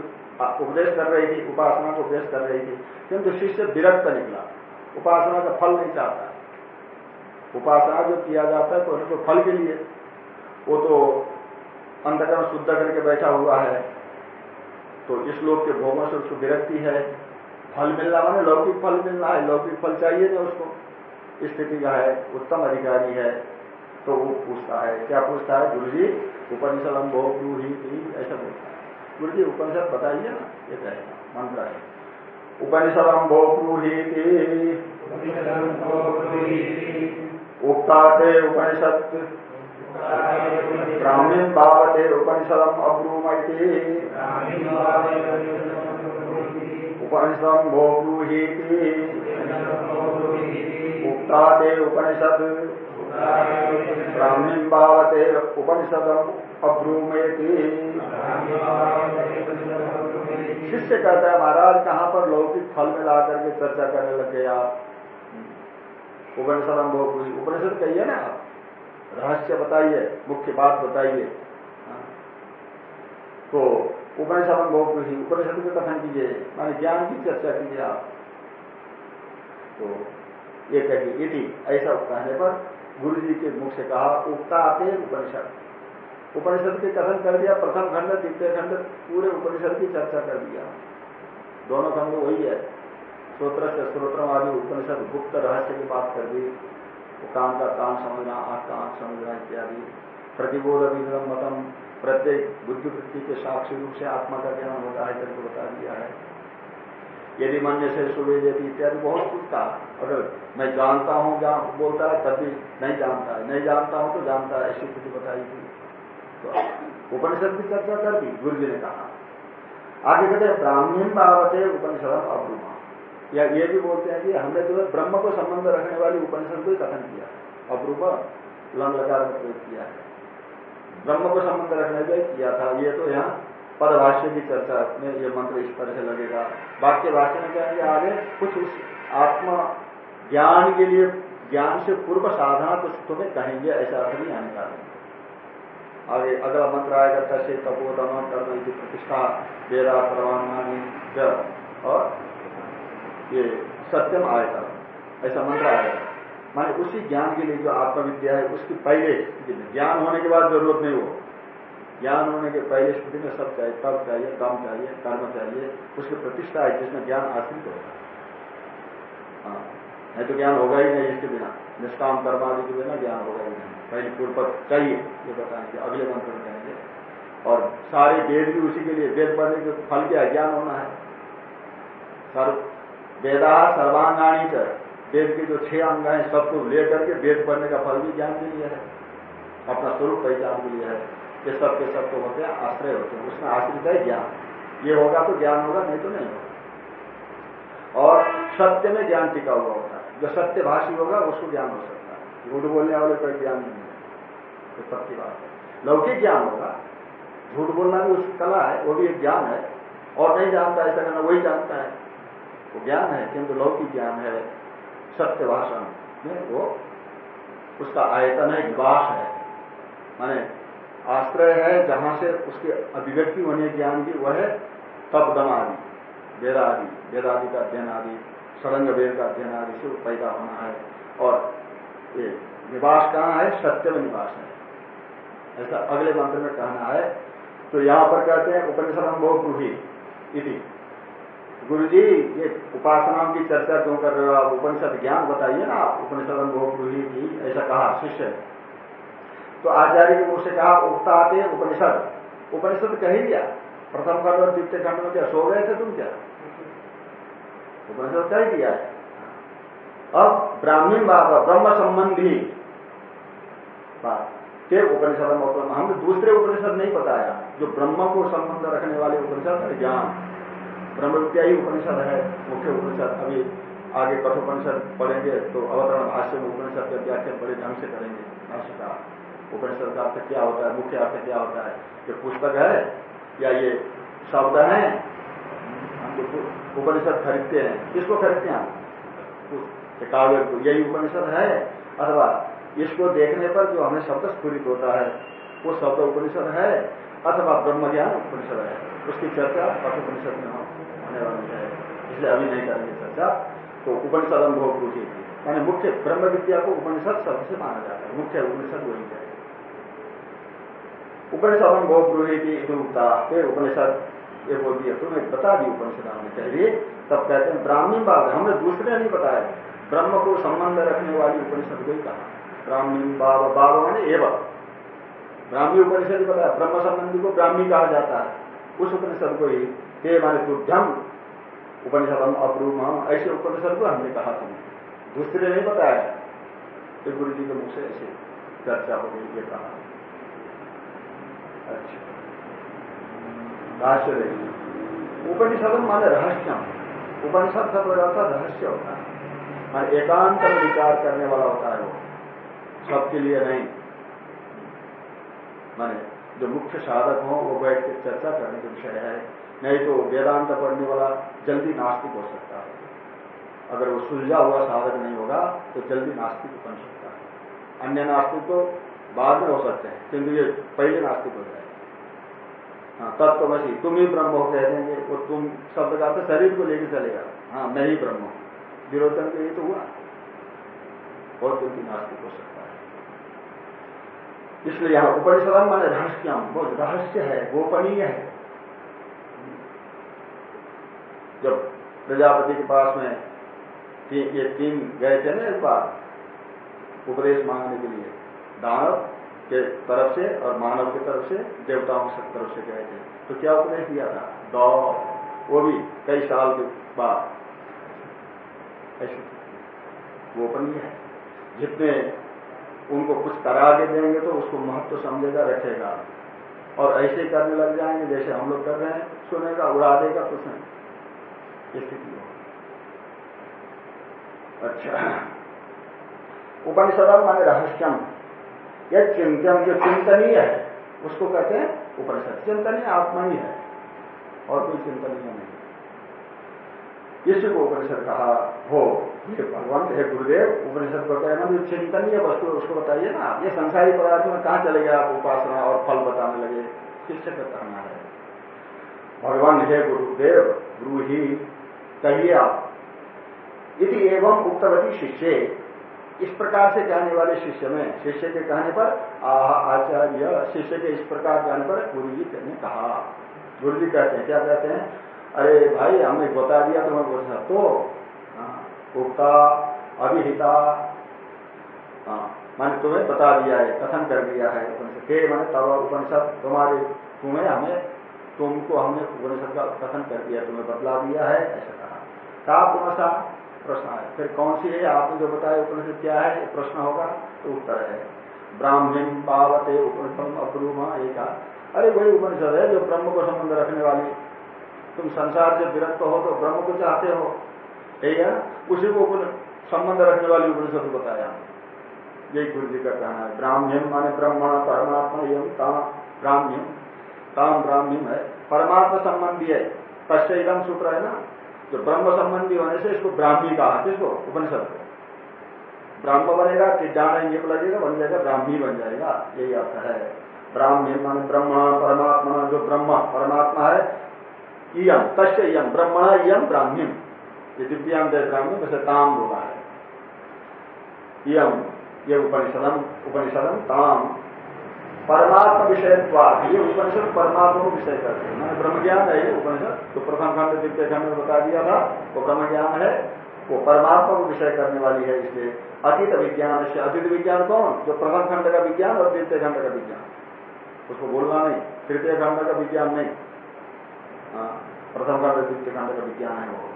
उपदेश कर रही थी, उपासना को उपदेश कर रही थी, किंतु शिष्य विरक्त निकला। उपासना का फल नहीं चाहता। उपासना जो किया जाता है तो उनको फल के लिए। वो तो अंधकरण शुद्ध करके बैठा हुआ है। तो इस लोग के भोगों से उसको विरक्ति है। फल मिल रहा लौकिक फल मिल रहा है। लौकिक फल चाहिए ना उसको। स्थिति का है, उत्तम अधिकारी है। तो वो पूछता है क्या पूछता है? गुरु जी उपनिषद हम बहुत भोग ही ऐसा बोलता है। गुरु जी उपनिषद बताइए ना ये कहेगा मंत्र है। उपनिषद हम उपनिषदम भोक्रूहीति उक्ताते उपनिषद ब्राह्मीण भावते उपनिषदम अब्रूमति उपनिषदम भोक्रूहीति उक्ताते उपनिषद। ब्राह्मीण भावते उपनिषदम अब्रूमेति। शिष्य कहता है, महाराज, कहाँ पर लौकिक फल में ला करके चर्चा करने लग आप? उपनिषद अनुभव हुई उपनिषद कहिए ना रहस्य बताइए, मुख्य बात बताइए। तो उपनिषद हुई उपनिषद के कथन कीजिए, माने ज्ञान की चर्चा कीजिए आप? तो ये कहिए ऐसा कहने पर गुरु जी के मुख से कहा उगता आते उपनिषद। उपनिषद के कथन कर दिया, प्रथम खंड, द्वितीय खंड, पूरे उपनिषद की चर्चा कर दिया। दोनों खंड वही है। स्त्रोत्र से स्त्रोत्र वाली उपनिषद, गुप्त रहस्य की बात कर दी। कान का कान समझना, आँख का आँख समझना इत्यादि। प्रतिबोध अभिगम मतम, प्रत्येक बुद्धिवृत्ति के साक्षी रूप से आत्मा का ज्ञान होता है करके बता दिया है। यदि मन से सुबह यदि इत्यादि, बहुत कुछ था अगर मैं जानता हूँ, जहाँ बोलता है तभी नहीं जानता है। नहीं जानता हूँ तो जानता है, ऐसी स्थिति बताई थी। तो उपनिषद की चर्चा कर दी, गुरु जी ने कहा। आगे कहते ब्राह्मण बाबते उपनिषद अब्रुमा। या ये भी बोलते हैं कि हमने जो है ब्रह्म को संबंध रखने वाली उपनिषद को ही कथन किया। अब्रूप लंग में प्रयोग किया है। ब्रह्म को संबंध रखने का किया था। ये तो यहाँ पदभाष्य की चर्चा में ये मंत्र इस तरह से लगेगा। वाक्य भाष्य में कहेंगे आगे कुछ उस आत्मा ज्ञान के लिए, ज्ञान से पूर्व साधना कुछ तुम्हें कहेंगे, ऐसा अर्थ नहीं आने का आगे अगला मंत्र आएगा तसे तपोदम कर्म की प्रतिष्ठा, वेदा सर्वानी और ये सत्यम आएगा ऐसा मंत्र आएगा। माने उसी ज्ञान के लिए जो आत्मविद्या है, उसकी पहले, ज्ञान होने के बाद ज़रूरत नहीं हो। ज्ञान होने के पहले स्थिति में सब चाहिए, तब चाहिए, काम चाहिए, कर्म चाहिए, उसकी प्रतिष्ठा है जिसमें ज्ञान आश्रित होगा हाँ। नहीं तो ज्ञान होगा ही नहीं इसके बिना। निष्काम कर्म आदि के बिना ज्ञान होगा ही नहीं। पहले पूर्व चाहिए, ये बताएँगे अगले मंत्र में कहेंगे। और सारे वेद भी उसी के लिए, वेद पढ़ने के फल क्या ज्ञान होना है। सर्व वेदा सर्वांगाणी कर वेद के जो छह अंग हैं, सबको लेकर के वेद पढ़ने का फल भी ज्ञान के लिए है। अपना स्वरूप पहचान के लिए है। ये सब के सब तो होते हैं, आश्रय होते हैं। उसमें आश्रित है ज्ञान। ये होगा तो ज्ञान होगा, नहीं तो नहीं होगा। और सत्य में ज्ञान टिका हुआ होता है। जो सत्य भाषी होगा, उसको ज्ञान हो सकता है। झूठ बोलने वाले कोई ज्ञान नहीं है। तो सबकी बात है। लौकिक ज्ञान होगा। झूठ बोलना भी उसकी कला है, वो भी एक ज्ञान है। और नहीं जानता, ऐसा करना वही जानता है। वो ज्ञान है, किंतु लौकिक ज्ञान है सत्य भाषण में वो उसका आयतन है निवास है। माने आश्रय है, जहाँ से उसकी अभिव्यक्ति होने ज्ञान की, वह है तपदम आदि वेदादि का अध्ययन आदि सरंग वेद का अध्ययन आदि से पैदा होना है। और ये निवास कहाँ है? सत्य में निवास है। ऐसा अगले मंत्र में कहना है। तो यहाँ पर कहते हैं, उपनिषद अनुभव ब्रूही इति। गुरु जी ये उपासना की चर्चा क्यों कर रहे हो आप? उपनिषद ज्ञान बताइए ना आप, उपनिषद अनुभव ब्रूही की ऐसा कहा, शिष्य। तो आचार्य के मुख से कहा उगताते उपनिषद। उपनिषद कह ही दिया। प्रथम खंड और द्वितीय खंड में क्या, सो गए थे तुम क्या? उपनिषद कह दिया। है अब ब्राह्मण बाबा, ब्रह्म संबंधी बात। के उपनिषद हमने दूसरे उपनिषद नहीं बताया, जो ब्रह्म को संबंध रखने वाले उपनिषद है, ज्ञान। ब्रह्म विद्या ही उपनिषद है, मुख्य उपनिषद। अभी आगे कठोपनिषद पढ़ेंगे तो अवतरण भाष्य में उपनिषद के व्याख्या बड़े ढंग से करेंगे। भाष्य का उपनिषद का अर्थ क्या होता है, मुख्य अर्थ क्या होता है? ये पुस्तक है, या ये शब्द है? हम तो उपनिषद खरीदते हैं। किसको खरीदते हैं काव्य को। यही उपनिषद है, अथवा इसको देखने पर जो हमें शब्द स्फूरित होता है, वो शब्द उपनिषद है, अथवा ब्रह्म ज्ञान उपनिषद है। उसकी चर्चा कठोपनिषद में होने वाली है। इसलिए अभी नहीं करेंगे चर्चा। तो उपनिषद अनुभव पूछी यानी मुख्य ब्रह्म विद्या को उपनिषद शब्द से माना जाता है। मुख्य उपनिषद वही है। उपनिषद गृही की इतुता फिर उपनिषद ये बोल दिया तुम्हें बता दी उपनिषद हमने चाहिए तब कहते हैं ब्राह्मण बाब हमने दूसरे नहीं बताया। ब्रह्म को संबंध रखने वाली उपनिषद को ही कहा। ब्राह्मण बाब बाब मैंने एवं। ब्राह्मी उपनिषद बताया, ब्रह्म संबंधी को ब्राह्मी कहा जाता है। उस उपनिषद को ही हे माने तुभ्यम उपनिषद हम अप्रूम ऐसे उपनिषद को हमने कहा तुमने दूसरे नहीं बताया। तो गुरु जी के मुख से ऐसे चर्चा हो गई, ये कहा। उपनिषद माने रहस्यम। उपनिषद सब हो जाता रहस्य होता है। एकांत में विचार करने वाला होता है वो। सबके लिए नहीं। माने जो मुख्य साधक हो, वो बैठ के चर्चा करने का विषय है। नहीं तो वेदांत पढ़ने वाला जल्दी नास्तिक हो सकता है। अगर वो सुलझा हुआ साधक नहीं होगा तो जल्दी नास्तिक बन सकता है। अन्य नास्तिक तो बाद में हो सकते हैं, किंतु ये पहले नास्तिक हो जाए हाँ तत्वसी तुम ही ब्रह्म हो कह देंगे वो तुम शब्द का तो शरीर को लेकर चलेगा। हाँ मैं ही ब्रह्म हूँ। विरोधन के लिए तो हुआ। बहुत जल्दी नास्तिक हो सकता है। इसलिए यहाँ उपनिषद माने रहस्यम वो रहस्य है गोपनीय है। जब प्रजापति के पास में ती, ये तीन गए थे ना एक बार उपदेश मांगने के लिए दानव के तरफ़ से और मानव की तरफ़ से, देवताओं की तरफ़ से गए। थे तो क्या उपदेश दिया था? दौ। वो भी कई साल के बाद। ऐसे। गोपनीय है जितने उनको कुछ करा के देंगे तो उसको महत्व तो समझेगा, रखेगा। और ऐसे करने लग जाएँगे, जैसे हम लोग कर रहे हैं, सुनेगा, उड़ा देगा कुछ नहीं स्थिति हो अच्छा। उपनिषद माने रहस्यम। यह चिंतन जो चिंतनीय है। उसको कहते हैं उपनिषद। चिंतनीय आत्मा ही है। और कोई चिंतनीय नहीं इसी को उपनिषद कहा, हो ये भगवान, हे गुरुदेव, उपनिषद को कहना जो चिंतनीय वस्तु है, उसको बताइए ना। ये संसारी पदार्थ में कहाँ चले गए आप? उपासना और फल बताने लगे। शिष्य का है। भगवान, हे गुरुदेव गुरु ही कहिए आप। यदि एवं उक्तवती शिष्य। इस प्रकार से कहने वाले शिष्य में, शिष्य के कहने पर, आह, आचार्य, शिष्य के इस प्रकार कहने पर गुरु जी ने कहा। गुरु जी कहते हैं, क्या कहते हैं? अरे भाई, हमने बता दिया तुम्हें बोल तो उक्ता, अभिहिता मैंने तुम्हें बता दिया है, कथन कर दिया है उपनिषद। मैंने तब उपनिषद तुम्हारे तुम्हें हमें, तुमको हमने उपनिषद का कथन कर दिया, तुम्हें बतला दिया है, ऐसा कहा। प्रश्न है फिर कौन सी है? आपने जो बताया उपनिषद क्या है? ये प्रश्न होगा तो उत्तर है। ब्राह्मण पावते उपनिषद अप्रूमा एक। अरे वही उपनिषद है जो ब्रह्म को संबंध रखने वाली। तुम संसार से विरक्त हो तो ब्रह्म को चाहते हो। ठीक है? उसी को संबंध रखने वाली उपनिषद बताया। यही गुरु जी का कहना है। ब्राह्मण माने ब्रह्मण, परमात्मा एवं ब्राह्मण ताम ब्राह्मी है। परमात्मा संबंधी है। तस्य इदम सूत्र है ना? जो ब्रह्म संबंधी होने से इसको ब्राह्मी कहा, किसको? उपनिषद को। ब्राह्म बनेगा जान ये लगेगा बन जाएगा, ब्राह्मी बन जाएगा। यही अर्थ है। ब्राह्मी मान, ब्रह्म, परमात्मा, जो ब्रह्म, परमात्मा है इम इयम ब्रह्मण इम ब्राह्मी। ये दिव्यांग ब्राह्मी वैसे ताम बोला है। इम ये उपनिषदम उपनिषदम ताम। परमात्मा विषय ये उपनिषद परमात्मा को विषय करते हैं। मैंने ब्रह्म ज्ञान है ये उपनिषद तो प्रथम खंड द्वितीय खंड में बता दिया था वो ब्रह्म ज्ञान है वो परमात्मा को विषय करने वाली है इसलिए। अतीत विज्ञान से अतीत विज्ञान कौन? जो प्रथम खंड का विज्ञान और द्वितीय खंड का विज्ञान। उसको बोलना नहीं तृतीय खंड का विज्ञान नहीं। हाँ, प्रथम खंड द्वितीय खंड का विज्ञान है वो।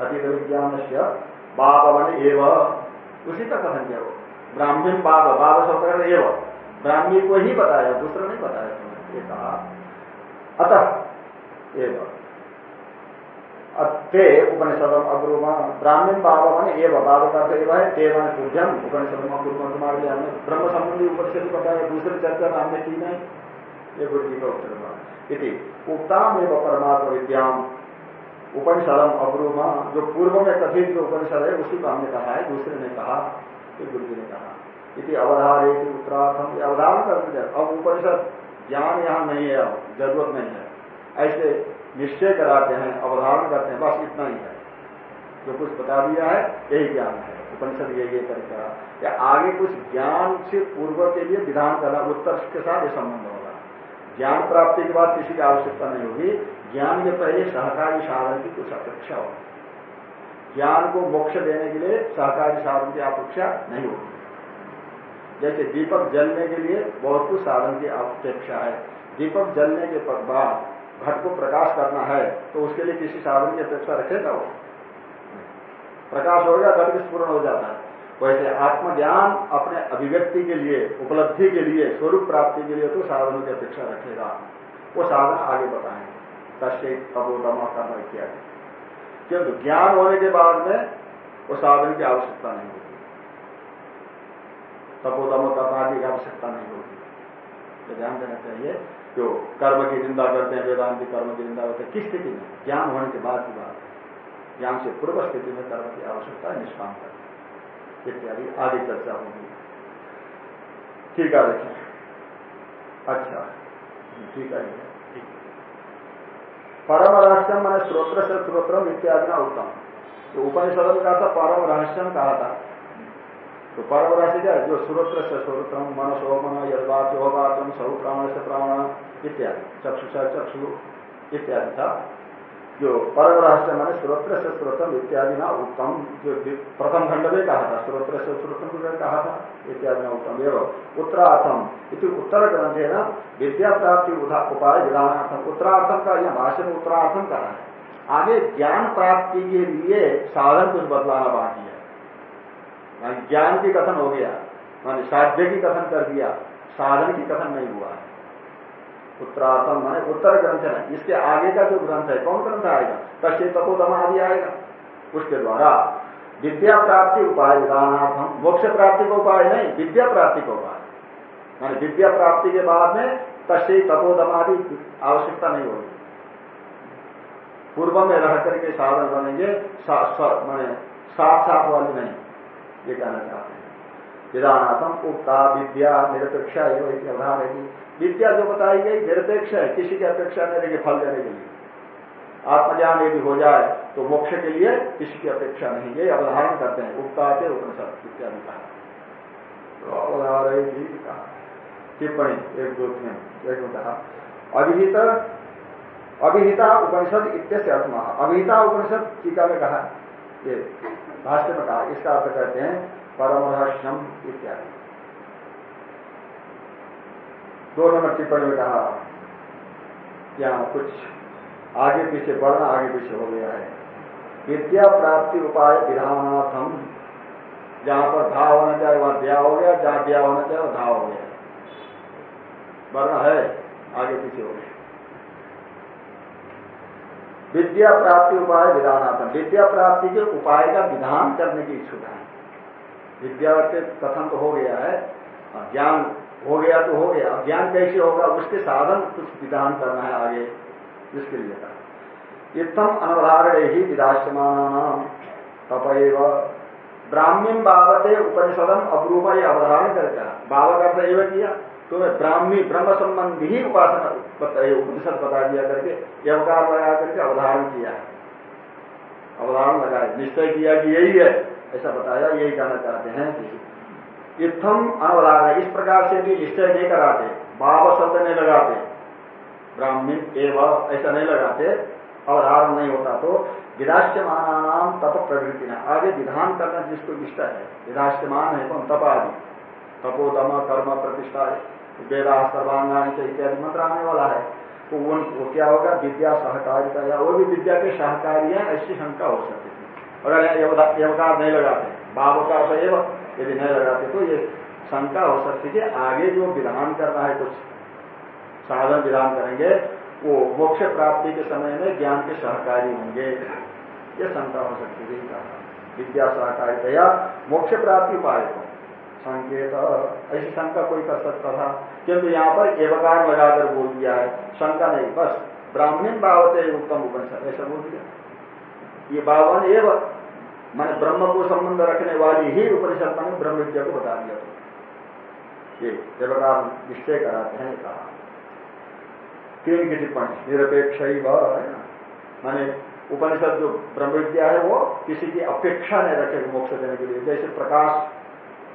अतीत विज्ञान से बाबन एवं। उसी का कथन किया वो। ब्राह्मण बाब बाब शब्द एवं। ब्राह्मी को ही बताया, दूसरा नहीं बताया ये कहा। अतः एवं ते उपनिषदम अग्रुमा ब्राह्मण बाबा माने एवं बाबा का है ते माने पूज्यम। उपनिषदम तुम्हारे लिए हमने ब्रह्म संबंधी उपनिषद बताया दूसरे चर्चा में हमने की नहीं। ये गुरु जी का उत्तर इति, उक्ताम एवं परमात्मा विद्याम। उपनिषदम अग्रुमा जो पूर्व में कथित जो उपनिषद है, उसी को हमने कहा है, दूसरे ने कहा गुरु जी ने कहा। इति अवधारे उत्तरार्थम अवधारण करते अब उपनिषद ज्ञान यहाँ नहीं है, अब ज़रूरत नहीं है। ऐसे निश्चय कराते हैं, अवधारण करते हैं, बस इतना ही है। जो कुछ बता दिया है, यही ज्ञान है। उपनिषद ये ये करके या आगे कुछ ज्ञान से पूर्व के लिए विधान करना, उत्तर के साथ ये संबंध होगा। ज्ञान प्राप्ति के बाद किसी की आवश्यकता नहीं होगी। ज्ञान के पहले सहकारी साधन की कुछ अपेक्षा होगी। ज्ञान को मोक्ष देने के लिए सहकारी साधन की अपेक्षा नहीं होगी। जैसे दीपक जलने के लिए बहुत कुछ साधन की अपेक्षा है। दीपक जलने के बाद घट को प्रकाश करना है तो उसके लिए किसी साधन की अपेक्षा रखेगा वो। प्रकाश हो गया घट स्पूर्ण हो जाता है। वैसे आत्मज्ञान अपने अभिव्यक्ति के लिए, उपलब्धि के लिए, स्वरूप प्राप्ति के लिए तो साधनों की अपेक्षा रखेगा। वो साधन आगे बताएँगे तस्य तबोदमा करना इत्यादि। क्योंकि ज्ञान होने के बाद में वो साधन की आवश्यकता नहीं होती। तपोदम करना की आवश्यकता नहीं होती। तो ध्यान देना चाहिए जो कर्म की निंदा करते हैं, वेदांत की कर्म की निंदा करते हैं, किस स्थिति में? ज्ञान होने के बाद की बात है। ज्ञान से पूर्व स्थिति में कर्म की आवश्यकता निष्काम कर इत्यादि आगे चर्चा होगी। ठीक है, देखिए। अच्छा। ठीक है परम रहस्यम मैंने श्रोत्र से श्रोत्रम इत्यादि ना उत्तम। तो उपनिषद का था, परम रहस्यम कहा था। तो क्या जो सुरत्र से सुरत्रम मनसो मन यदवाचो वाचम सहु प्राण से प्राण इत्यादि, चक्षु से चक्षु इत्यादि था। जो परम रहस्य मैंने सुरत्र से सुरतम इत्यादि ना उत्तम, जो प्रथम खंड में कहा था, सुरत्र से सुरतम को कहा था, इत्यादि ना उत्तम। एवं उत्तरार्थम इति उत्तर ग्रंथ है ना विद्या प्राप्ति उपाय विधानार्थम। उत्तरार्थम का यह भाष्य में उत्तरार्थम कहा है। आगे ज्ञान प्राप्ति के लिए साधन कुछ बदलाना बाकी ज्ञान की कथन हो गया माने साध्य की कथन कर दिया, साधन की कथन नहीं हुआ। उत्तरार्थम माने उत्तर ग्रंथ है, इसके आगे का जो ग्रंथ है, कौन ग्रंथ आएगा? कश्य तपोदमा आदि आएगा, उसके द्वारा। विद्या प्राप्ति उपाय विधानार्थम मोक्ष प्राप्ति का उपाय नहीं, विद्या प्राप्ति का उपाय। माने विद्या प्राप्ति के बाद में तस्य तपोदमादि आवश्यकता नहीं होगी। पूर्व में रह करके साधन बनेंगे माने साथ साथ वाली नहीं। ये कहना चाहते हैं। विधानात्म उक्ता विद्या निरपेक्षा अवधान है विद्या जो बताई गई निरपेक्ष है, किसी की अपेक्षा नहीं रहेगी फल देने के लिए। आत्मज्ञान यदि हो जाए तो मोक्ष के लिए किसी की अपेक्षा नहीं। ये अवधारण करते हैं, उक्ता के उपनिषद इत्यादि कहा। तो कहा। टिप्पणी, एक दो तीन, एक कहा। अभिहित अभिहिता उपनिषद इत्यस्य अर्थ अभिहिता उपनिषद टीका में कहा, ये। भाष्य में कहा, इसका अर्थ कहते हैं परम रहस्यम इत्यादि। दो नंबर टिप्पणी में कहा, यहाँ कुछ आगे पीछे बढ़ना आगे पीछे हो गया है। विद्या प्राप्ति उपाय विधानार्थम, जहाँ पर धा होना चाहिए, वहाँ द्या हो गया जहाँ द्या होना चाहिए वहाँ धा हो गया। वर्ण है, आगे पीछे हो गया। विद्या प्राप्ति उपाय विधानात्म विद्या प्राप्ति के उपाय का विधान करने की इच्छुक है। विद्या के कथन तो हो गया है ज्ञान हो गया तो हो गया। ज्ञान कैसे होगा? उसके साधन कुछ विधान करना है आगे, इसके लिए कहा। इतम अनवधारण ही विदाश्यमान तपएव ब्राह्मीण बाबते उपनिषदम अवरूप ये अवधारण करता बाबा का अर्थ एवं किया तुम्हें ब्राह्मी ब्रह्म संबंधी ही उपासना उपनिषद बता दिया करके यवकार लगा करके अवधारण किया है। अवधारण लगाए, निश्चय किया कि यही है, ऐसा बताया, यही कहना चाहते हैं कि इत्थम अनवधारण इस प्रकार से भी निश्चय नहीं कराते, बाबा शब्द नहीं लगाते, ब्राह्मी एवं ऐसा नहीं लगाते, अवधारण नहीं होता तो विधाष्यमान तप प्रवृत्ति न। आगे विधान करना जिसको इष्ट है विधाष्यमान है कौन? तप आदि। तपोतम कर्म प्रतिष्ठा वेदा सर्वांगाणी से इत्यादि मंत्र आने वाला है। तो वो, वो क्या होगा? विद्या सहकारिता या वो भी विद्या के सहकारी है ऐसी शंका हो सकती थी अगर यवकार नहीं लगाते बाब का एवं यदि नहीं लगाते तो ये शंका हो सकती थी आगे जो विधान करना है कुछ साधन विधान करेंगे वो मोक्ष प्राप्ति के समय में ज्ञान के सहकारी होंगे। ये शंका हो सकती कहा विद्या सहकारिता या मोक्ष प्राप्ति उपाय को संकेत ऐसी शंका कोई कर सकता था। किंतु यहाँ पर एवकार लगाकर बोल दिया है। शंका नहीं, बस ब्राह्मण बावते उत्तम उपनिषद, ऐसा बोल दिया। ये बावन एवं, मैंने ब्रह्म को संबंध रखने वाली ही उपनिषद मैंने ब्रह्म विद्या को बता दिया। ये एवकार निश्चय कराते हैं, कहा। तीन की टिप्पणी? निरपेक्ष ही है ना? माने उपनिषद जो ब्रह्म विद्या है, वो किसी की अपेक्षा नहीं रखे मोक्ष देने के लिए। जैसे प्रकाश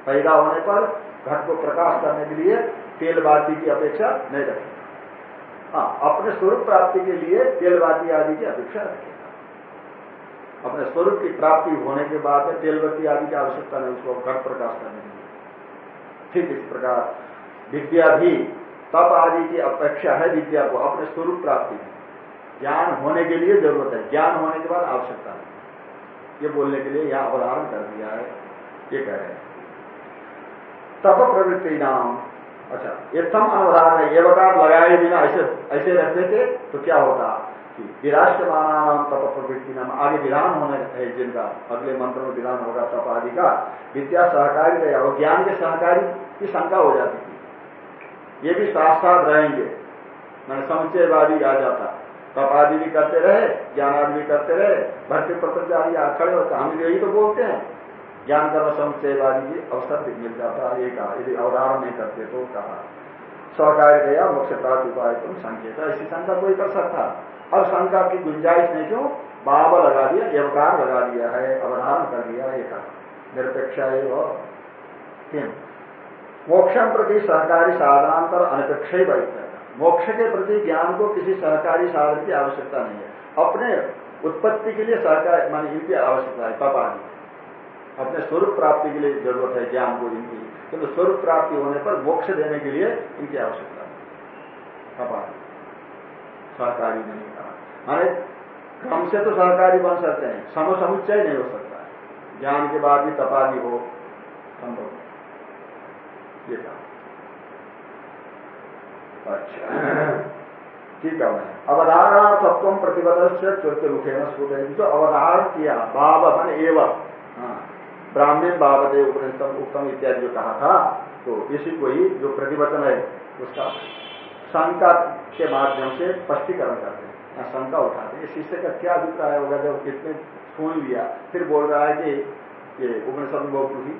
पैदा होने पर घट को प्रकाश करने के लिए तेल बाती की अपेक्षा नहीं रखेगा हाँ अपने स्वरूप प्राप्ति के लिए तेल बाती आदि की अपेक्षा रखेगा अपने स्वरूप की प्राप्ति होने के बाद में तेलबत्ती आदि की आवश्यकता नहीं, उसको घट प्रकाश करने के लिए। ठीक इस प्रकार विद्या भी, तप आदि की अपेक्षा है विद्या को, अपने स्वरूप प्राप्ति में ज्ञान होने के लिए ज़रूरत है। ज्ञान होने के बाद आवश्यकता नहीं। ये बोलने के लिए यहाँ अवधारण कर दिया है। ये कह रहे हैं। तप प्रवृत्ति नाम। अच्छा एकदम अवधारण है एवकार लगाए बिना ऐसे ऐसे रहते थे तो क्या होता? कि विराष्ट्रमाना नाम तप प्रवृत्ति नाम। आगे विधान होने है जिनका, अगले मंत्र में विधान होगा तप आदि का। विद्या सहकारी और ज्ञान के सहकारी की शंका हो जाती थी। ये भी साथ साथ रहेंगे। मैंने समुचयवादी आ जाता। तप आदि भी करते रहे, ज्ञान आदि भी करते रहे भक्ति प्रपंच खड़े होते। हम यही तो बोलते हैं। ज्ञान कर्म समुच्चयवादी की अवसर भी मिल जाता है ये कहा यदि अवधारण नहीं करते तो कहा। सहकार्य गया मोक्ष प्राप्त उपाय तुम संकेत। ऐसी शंका कोई कर सकता। अब शंका की गुंजाइश नहीं, क्यों? बाब लगा दिया व्यवकार लगा दिया है, अवधारण कर दिया ये कहा। निरपेक्षा किम? मोक्षम प्रति सहकारी साधनांतर अनपेक्ष ही मोक्ष के प्रति ज्ञान को किसी सहकारी साधन की आवश्यकता नहीं है। अपने उत्पत्ति के लिए सहकारी, मान इनकी आवश्यकता है तप आदि अपने स्वरूप प्राप्ति के लिए ज़रूरत है, ज्ञान को इनकी। किंतु तो स्वरूप प्राप्ति होने पर मोक्ष देने के लिए इनकी आवश्यकता है। सहकारी नहीं कहा। माने क्रम से तो सहकारी बन सकते हैं सम समुच्चय नहीं हो सकता है। ज्ञान के बाद भी तपादी हो, संभव ये कहा। अच्छा। ठीक है अवधारणा तत्व प्रतिबद्ध से चौथे मुखे में जो अवधारण किया बाब मन, एवं। हाँ। ब्राह्मण बाबदे उपनिषद उत्तम इत्यादि जो कहा था तो इसी को ही जो प्रतिवचन है, उसका शंका के माध्यम से स्पष्टीकरण करते हैं शंका उठाते हैं। शिष्य का क्या अभिप्राय होगा जब कितने सुन लिया? फिर बोल रहा है कि ये उपनिषद बहुत ही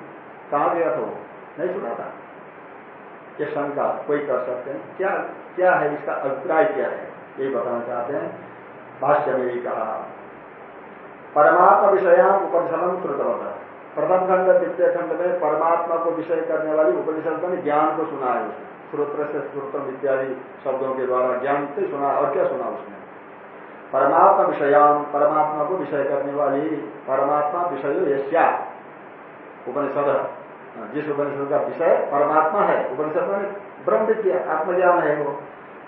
कहा गया था नहीं सुना था। ये शंका कोई कर सकते हैं। क्या क्या है इसका अभिप्राय क्या है? ये बताना चाहते हैं। भाष्य में ही कहा, परमात्मा विषया उपनिषदम श्रुतवता प्रथम खंड द्वितीय खंड में परमात्मा को विषय करने वाली उपनिषद ने ज्ञान को सुना है उसने। श्रोत्र से श्रोतम इत्यादि शब्दों के द्वारा ज्ञान से सुना और क्या सुना उसने? परमात्मा विषयाम परमात्मा को विषय करने वाली परमात्मा विषय यश्या उपनिषद। जिस उपनिषद का विषय परमात्मा है, उपनिषद में ब्रह्म विद्या आत्मज्ञान है वो।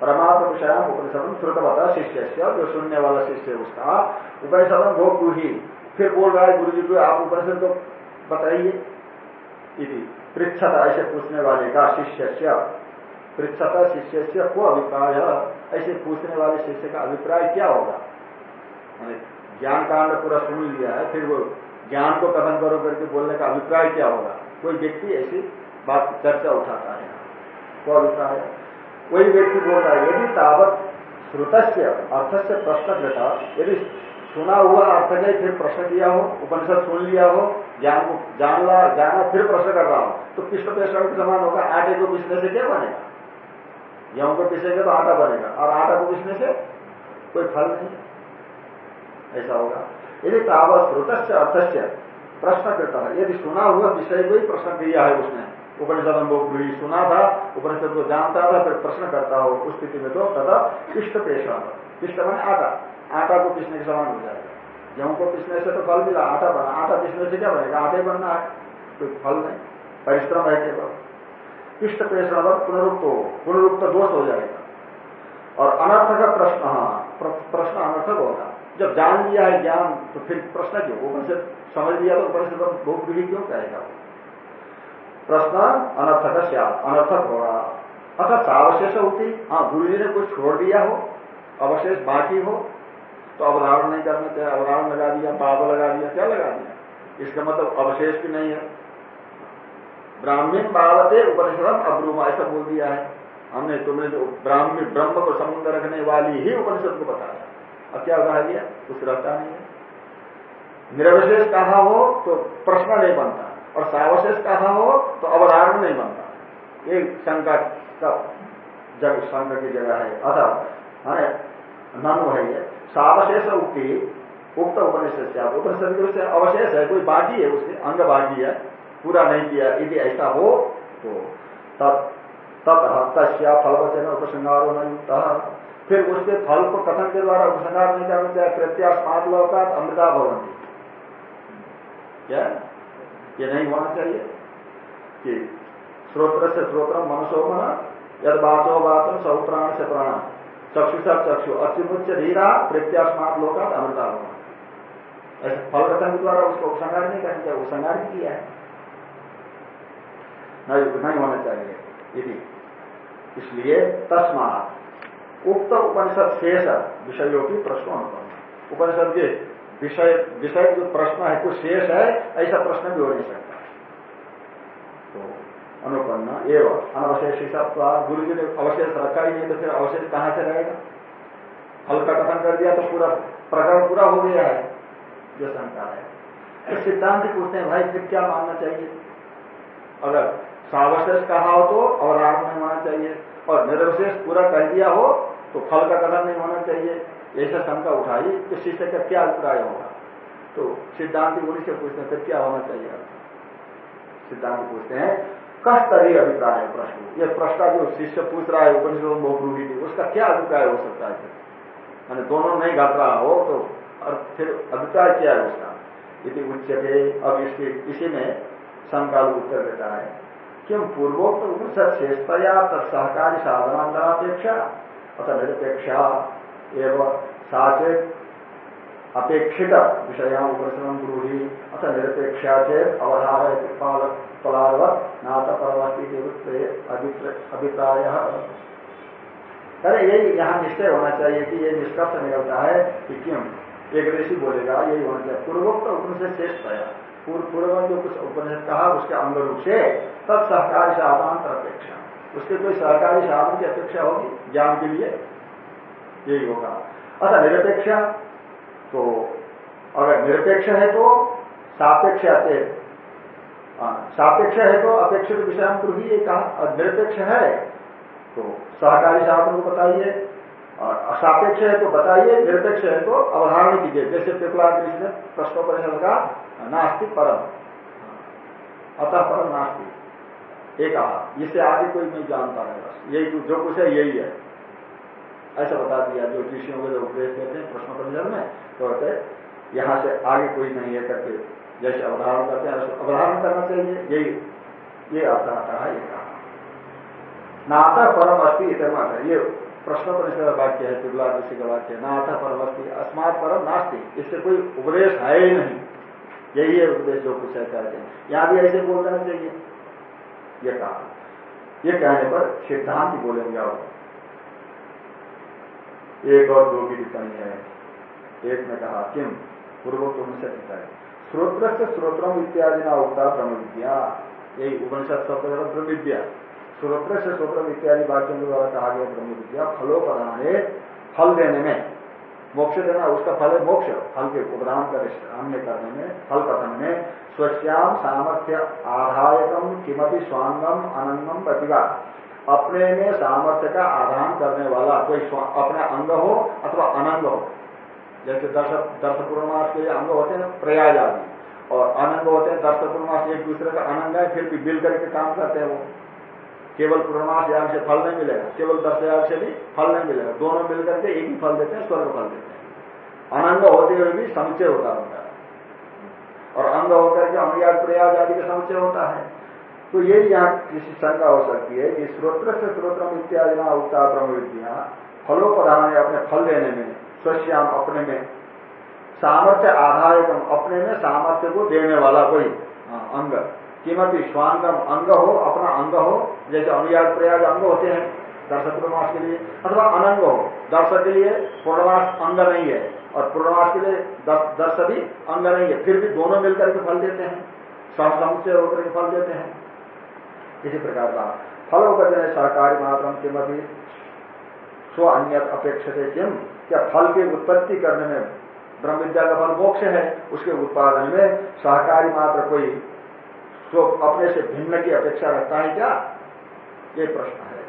परमात्मा विषयाम उपनिषद श्रुतवता शिष्य जो सुनने वाला शिष्य उसका। उपनिषद भोग ही फिर बोल रहा है गुरु जी को, आप उपनिषद तो बताइए। पृछता ऐसे पूछने वाले का शिष्य से पृछता शिष्य से को अभिप्राय, ऐसे पूछने वाले शिष्य का अभिप्राय क्या होगा? ज्ञान कांड पूरा सुन लिया है, फिर वो ज्ञान को कथन करो करके बोलने का अभिप्राय क्या होगा? कोई व्यक्ति ऐसी बात चर्चा उठाता है। वो अभिप्राय वही व्यक्ति बोल रहा है, यदि तावत श्रुत से अर्थ से प्रश्न कृता यदि सुना हुआ अर्थ ने फिर प्रश्न किया हो, उपनिषद सुन लिया हो ज्ञान को जान ला जाना, फिर प्रश्न कर रहा हो। तो पिष्ट पेशा के समान होगा, आटे को पीसने से क्या बनेगा? गेहूँ को पिसेंगे तो आटा बनेगा, और आटा को पीसने से कोई फल नहीं ऐसा होगा। यदि तावत श्रुत से अर्थ से प्रश्न करता है यदि सुना हुआ विषय को ही प्रश्न किया है उसने, उपनिषद अनुभव सुना था, उपनिषद को जानता था, फिर प्रश्न करता हो, उस स्थिति में तो तथा पिष्ट पेशा पिष्ट बने आटा। आटा को पिसने के समान हो जाएगा? गेहूँ को पिसने से तो फल मिला? आटा बना। आटा पिसने से क्या बनेगा? आटे बनना है। कोई फल नहीं। परिश्रम है केवल। पिष्ट पेशा पुनरुक्त। हो पुनरुक्त दोष हो जाएगा। और अनर्थ का प्रश्न हाँ प्रश्न अनर्थक होगा। जब जान लिया है ज्ञान तो फिर प्रश्न क्यों? उपनिषद समझ लिया तो उपनिषद भोग क्यों कहेगा प्रश्न अनर्थक श्याम अनर्थक होगा अर्थात सावशेष होती। हाँ गुरु जी ने कुछ छोड़ दिया हो, अवशेष बाकी हो तो अवधारण नहीं करना चाहिए अवधारण लगा दिया बाब लगा दिया, क्या लगा दिया? इसका मतलब अवशेष भी नहीं है। ब्राह्मण बावते उपनिषद अब्रूमा, ऐसा बोल दिया है। हमने तुमने जो ब्राह्मण ब्रह्म को संबंध रखने वाली ही उपनिषद को बताया। अब क्या कहा गया? कुछ रहता नहीं है। निरवशेष कहा हो तो प्रश्न नहीं बनता, और सावशेष कहा हो तो अवधारण नहीं बनता। एक शंका का शंका की जगह है। अतः ननु है ये। सावशेष उक्ति उक्त उपनिषद से उपनिषद से अवशेष है, कोई बाकी है उसके अंग बाकी है, पूरा नहीं किया, यदि ऐसा हो तो तब तब तस्या फलवचन उपसंगारो नहीं फिर उसके फल को कथन के द्वारा उपसंगार नहीं करना चाहिए प्रत्याश पाँच लौकात अमृता भवन क्या? ये नहीं होना चाहिए कि श्रोत्र से श्रोत्र मनसो मन, यद बाचो बाचो सौ प्राण से प्राण चक्षु चक्षु। अत्युच्च धीरा प्रत्यास्मात लोका अमृता होना ऐसे फल के द्वारा उसको उपसंगार नहीं करना चाहिए उपसंगार भी किया है। नहीं होना चाहिए। यदि इसलिए तस्मात। उक्त उपनिषद शेष विषयों की प्रश्न उपनिषद के विषय विषय जो प्रश्न है, कुछ शेष है, ऐसा प्रश्न भी हो नहीं सकता। अनुपन्न, एवं अनवशेषित गुरु जी ने अवशेष रखा ही नहीं तो फिर अवशेष कहाँ से रहेगा? फल का कथन कर दिया तो पूरा प्रकरण पूरा हो गया है, जो शंका है। तो सिद्धांत पूछते हैं, भाई, फिर क्या मानना चाहिए? अगर सावशेष कहा हो तो अवधारण नहीं होना चाहिए। और निर्वशेष पूरा कह दिया हो तो फल का कथन नहीं होना चाहिए। ऐसा शंका उठाई तो शिष्य का क्या अभिप्राय होगा? तो सिद्धांत गुरु से पूछते हैं, फिर क्या होना चाहिए? सिद्धांत पूछते हैं कस तरह अभिप्राय है प्रश्न? ये प्रश्न जो शिष्य पूछ रहा है, उपनिषद मोहरूढ़ी थी, उसका क्या अभिप्राय हो सकता है? मैंने दोनों नहीं घट रहा हो तो और फिर अभिप्राय क्या है उसका? यदि उच्चते अब इसके इसी में संकाल उत्तर देता है। क्यों पूर्वोक्त उपनिषद शेषतया सहकारी साधनापेक्षा अतः निरपेक्षा एवं साचेत अपेक्षित विषया उपरसनम ब्रूढ़ी अथ निरपेक्षा चेत अवधार पलावत नाथ परवर्ती अभिप्राय अरे यही यहाँ निश्चय होना चाहिए कि ये निष्कर्ष निकलता है कि क्यों एक ऋषि बोलेगा यही होना चाहिए पूर्वोक्त उपनिषद शेष पाया पूर्व पूर्व जो कुछ उपनिषद कहा, उसके अंग रूप से तब सहकारी साधन अपेक्षा उसके कोई सहकारी साधन की अपेक्षा होगी? ज्ञान के लिए? यही होगा अतः निरपेक्ष तो अगर निरपेक्ष है तो सापेक्ष आते सापेक्ष है तो अपेक्षित विषय ही कहा, और निरपेक्ष है तो सहकारी साधन को बताइए, और असापेक्ष है तो बताइए, निरपेक्ष है तो अवधारण कीजिए जैसे पिपला कृष्ण प्रश्नोपरिषद का नास्तिक परम। अतः परम नास्तिक। एक कहा इससे आगे कोई नहीं जानता है, बस, यही जो कुछ है, यही है। ऐसा बता दिया जो ऋषियों को जो उपदेश देते हैं, प्रश्न परिजन में तो कहते यहाँ से आगे कोई नहीं है करके जैसे अवधारण करते हैं अवधारण करना चाहिए, यही, ये अर्थ आता है, ये कहा। नाता परम अस्थि इतना है ये प्रश्न परिषद वाक्य है तिरला ऋषि का वाक्य नाथा परम अस्थि अस्मात परम नास्ति, इससे कोई उपदेश है ही नहीं। यही है उपदेश जो कुछ है, कहते हैं। यहाँ भी ऐसे बोल देना चाहिए, ये कहा। ये कहने पर सिद्धांत बोलेंगे और एक और दो की टिप्पणी है। एक ने कहा, किम? पूर्व पिता है स्रोत्र से स्रोत्रम इत्यादि ना होता ब्रह्म विद्या यही उपनिषद शब्द ब्रह्म विद्या श्रोत्र से श्रोत्र इत्यादि वाक्यों के द्वारा कहा गया ब्रह्म विद्या फलोपदाने फल देने में। मोक्ष देना, उसका फल है मोक्ष। फल के उपदान कर अन्य करने में, फल कथन में स्वश्याम सामर्थ्य आधायकम किमपि स्वांगम अनंगम प्रतिभा। अपने में सामर्थ्य का आधान करने वाला कोई अपना अंग हो अथवा अनंग हो। जैसे दर्श दर्श पूर्णमास के अंग होते हैं प्रयाज आदि और अनंग होते हैं, दर्श पूर्णमास एक दूसरे का अनंग है, फिर भी मिल करके काम करते हैं वो। केवल पूर्णमास याग से फल नहीं मिलेगा, केवल दर्श याग से भी फल नहीं मिलेगा। दोनों मिलकर के एक ही फल देते हैं, स्वर्ग फल देते हैं। अनंग होते हुए भी समुचय होता है और अंग होकर के अनुयाग प्रयाग आदि का समुचय होता है। तो यही यहाँ किसी शंका हो सकती है कि स्रोत्र से स्रोत्र इत्यादि ना उगता ब्रह्म विद्या फलोपधान अपने फल देने में स्वश्याम अपने में, सामर्थ्य आधायकम अपने में सामर्थ्य को देने वाला कोई अंग। कीमती स्वांगम अंग हो, अपना अंग हो, जैसे अनुयाग प्रयाग अंग होते हैं, दर्शक पूर्णमास के लिए, अथवा अनंग हो, दर्शक के लिए पूर्णवास अंग नहीं है, और पूर्णवास के लिए दर्श भी अंग नहीं है, फिर भी दोनों मिलकर के फल देते हैं समुचय होकर के फल देते हैं। इसी प्रकार का। फल होकर सहकारी मात्र किमती स्व अन्य अपेक्षित किम? क्या फल की उत्पत्ति करने में ब्रह्म विद्या का फल मोक्ष है? उसके उत्पादन में सहकारी मात्र कोई स्व अपने से भिन्न की अपेक्षा रखता है क्या? ये प्रश्न है।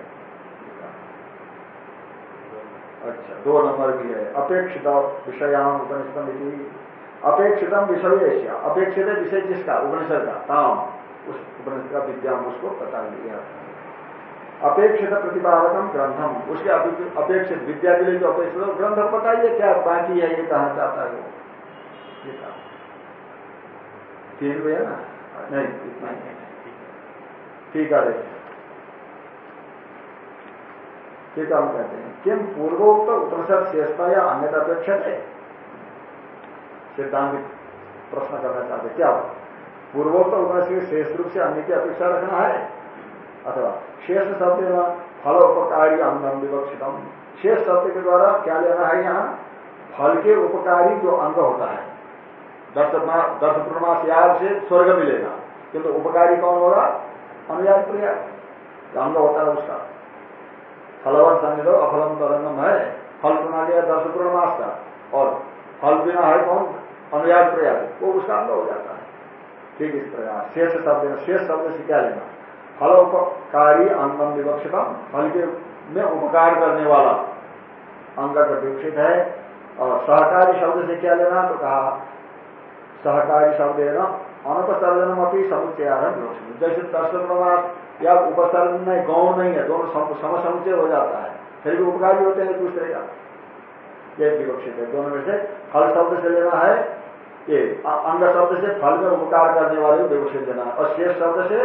अच्छा दो नंबर भी है। अपेक्षित विषयाम उपनिषद अपेक्षितम विषय अपेक्षित विषय जिसका उपनिषद का काम उस उपनिषद का विद्या उसको पता लिया अपेक्षित प्रतिपादकम ग्रंथम। उसके अपेक्षित विद्या के लिए जो अपेक्षित ग्रंथ बताइए, क्या बाकी है, ये कहा चाहता है? तीन है ना? नहीं, इतना ठीक है ठीक है। हम कहते हैं। किम पूर्वोक्त उपनिषद शेषता या अन्य अपेक्षित है? सिद्धांत प्रश्न करना चाहते क्या? पूर्वोक्त उपनिषद शेष रूप से अन्य की अपेक्षा रखना है। अथवा शेष शब्द फल उपकारी अंगम विवक्षितम। शेष शब्द के द्वारा क्या लेना है यहाँ? फल के उपकारी जो अंग होता है। दस दस पूर्णमास से स्वर्ग मिलेगा। किंतु तो उपकारी कौन होगा अनुयाग प्रिया अंग होता है उसका। फलवन संग अफलम तरंगम है। फल बना लिया दस पूर्णमास का और फल बिना है कौन? अनुयाग प्रयाग वो उसका अंग हो जाता है। ठीक इस प्रकार शेष शब्द शेष शब्द से क्या लेना फलोपकारी अंगम विवक्षित फल के में उपकार करने वाला अंग का विवक्षित है। और सहकारी शब्द से क्या लेना? तो कहा, सहकारी शब्द है ना अनुपसर्जनम अपनी समुच्चय जैसे दर्शन प्रवास या उपसर्जन में गौण नहीं है, दोनों समसमुचय हो जाता है। फिर भी उपकारी होते हैं, दूसरे का। यह विवक्षित है, दोनों में से फल शब्द से लेना है ये अंग शब्द से फल में उपकार करने वाले को विवक्षित लेना और शेष शब्द से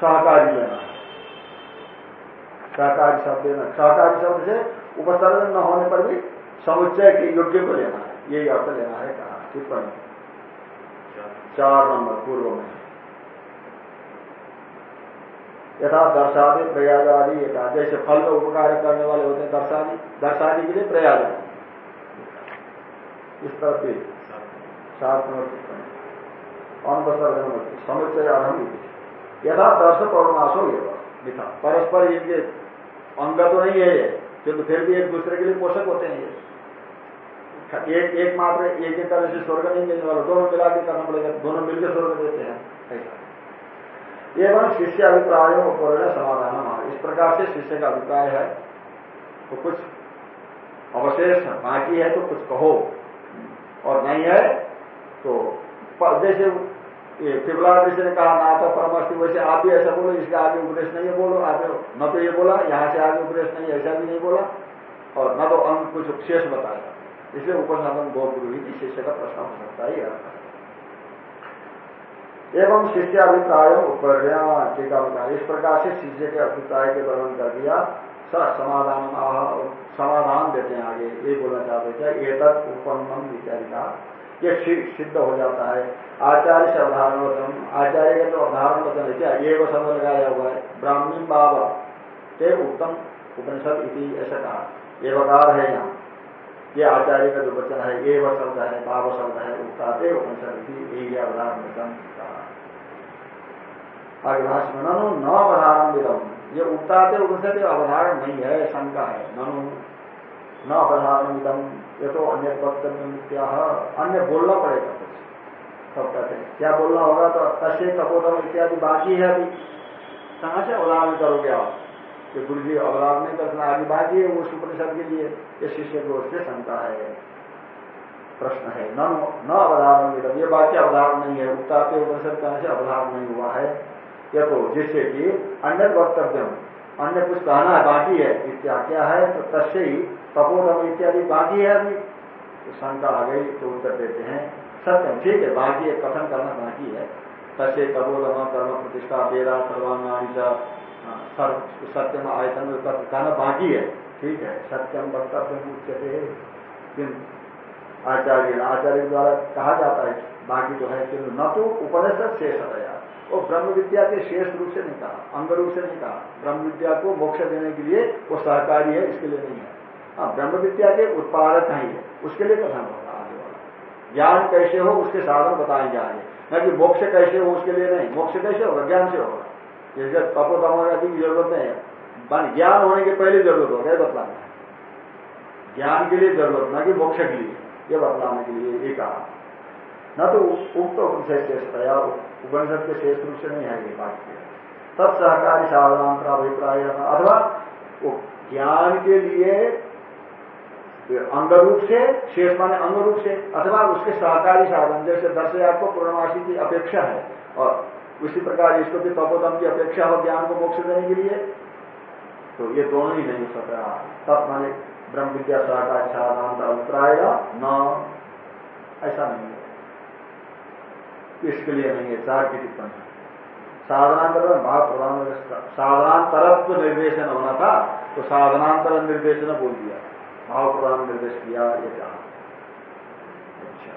सहकारी लेना। सहकारी शब्द लेना सहकारी शब्द से उपसर्जन न होने पर भी समुच्चय के योग्य को लेना है। यही अर्थ लेना है कहा। टिप्पणी। चार नंबर, पूर्व में। यथा दर्शादि प्रयाग आदि ये जैसे फल में उपकार करने वाले होते हैं दर्शादि दर्शादि के लिए प्रयाग। इस तरह से आरंभ यथा दर्श पौर्णमासो ये लिखा परस्पर इनके अंग तो नहीं है ये, किंतु फिर भी एक दूसरे के लिए पोषक होते हैं ये। एक एक मात्र, एक एक तरह से स्वर्ग नहीं मिलने वाला। दोनों मिला के करना पड़ेगा, दोनों मिलकर स्वर्ग देते हैं। ऐसा एवं शिष्य अभिप्राय पूर्ण समाधान इस प्रकार से शिष्य का अभिप्राय है। तो कुछ अवशेष बाकी है तो कुछ कहो। और नहीं है तो जैसे, ये पिपला ऋषि ने कहा ना तो परमस्ती वैसे आप भी ऐसा बोलो, इसके आगे उपदेश नहीं है बोलो, आगे न तो ये बोला, यहाँ से आगे उपदेश नहीं ऐसा भी नहीं बोला, और न तो अंग कुछ शेष बताया। इसलिए उपसाधन गो गुरु ही शिष्य का प्रश्न हो सकता है एवं शिष्य अभिप्राय टीका इस प्रकार से शिष्य के अभिप्राय के वर्णन कर दिया। समाधान समाधान देते हैं आगे, ये बोलना चाहते थे एक उपन्नम इत्यादि का ये सिद्ध हो जाता है। आचार्य से अवधारण वचन आचार्य का जो अवधारण वचन है। क्या ये वो शब्द लगाया हुआ है? ब्राह्मण बाब। ते उत्तम उपनिषद इति ऐसा कहा। ये वकार है यहाँ। ये आचार्य का जो वचन है, ये वह शब्द है, बाब शब्द है उत्ताते उपनिषद यही अवधारण वचन कहा। में, ननु न अवधारण विदम। ये उगताते उपनिषद अवधारण नहीं है, शंका है। ननु न अवधारण विदम ये तो अन्य वक्तव्य अन्य बोलना पड़ेगा। कुछ सब कहते हैं, क्या बोलना होगा तो कश्य तपोदम इत्यादि बाकी है अभी। कहाँ से अवधारण करोगे आप? कि गुरु जी अवधारण नहीं करना आगे बाकी है उस उपनिषद के लिए ये शिष्य की ओर से शंका है। प्रश्न है, न न अवधारण विदम ये बाकी अवधारण नहीं है उगताते उपनिषद कहने से अवधारण नहीं हुआ है। ये तो जिससे कि अन्य वक्तव्य अन्य कुछ कहना है बाकी है इत्या क्या है तो तस्य ही तपोदम इत्यादि बाकी है अभी तो शंका आ गई तो उत्तर देते हैं। सत्यम ठीक है बाकी है कथन करना बाकी है। तस्य तपोदम कर्म प्रतिष्ठा वेदा सर्वांगाणी सत्यम आयतन कहना बाकी है। ठीक है, सत्यम वक्तव्य उच्चते आचार्य आचार्य द्वारा कहा जाता है बाकी जो है किन्तु न तो उपनिषद शेष है वो ब्रह्म विद्या के शेष रूप से नहीं कहा अंग रूप से नहीं कहा। ब्रह्म विद्या को मोक्ष देने के लिए वो सहकारी है, इसके लिए नहीं है। हाँ ब्रह्म विद्या के उत्पादक नहीं है उसके लिए कथन होगा आगे वाला। ज्ञान कैसे हो, उसके साधन बताए जाएँगे न कि मोक्ष कैसे हो, उसके लिए नहीं। मोक्ष कैसे होगा? ज्ञान से होगा। जैसे तपोदम की ज़रूरत नहीं है। ज्ञान होने के पहले ज़रूरत होगा, ये बतलाना है। ज्ञान के लिए ज़रूरत, न कि मोक्ष के लिए। ये बतलाने के लिए ये कहा न तो उक्त उपनिषद उपनिषद के शेष रूप से नहीं है ये वाक्य तब सहकारी सावधान अभिप्राय, अथवा ज्ञान के लिए अंग रूप से, शेष माने अंग रूप से, अथवा उसके सहकारी साधन, जैसे दस हज़ार को पूर्णमासी की अपेक्षा है, और उसी प्रकार इसको भी तपोदम की अपेक्षा हो ज्ञान को मोक्ष देने के लिए। तो ये दोनों ही नहीं हो रहा। तब माने ब्रह्म विद्या सहकारी साधन अभिप्राय न, ऐसा नहीं है। इसके लिए नहीं है, चार की टिप्पणी साधनांतर भाव प्रधान साधनांतरत्व निर्देशन होना था तो साधनांतर निर्देशन बोल दिया। भाव प्रधान निर्देश किया ये कहा। अच्छा।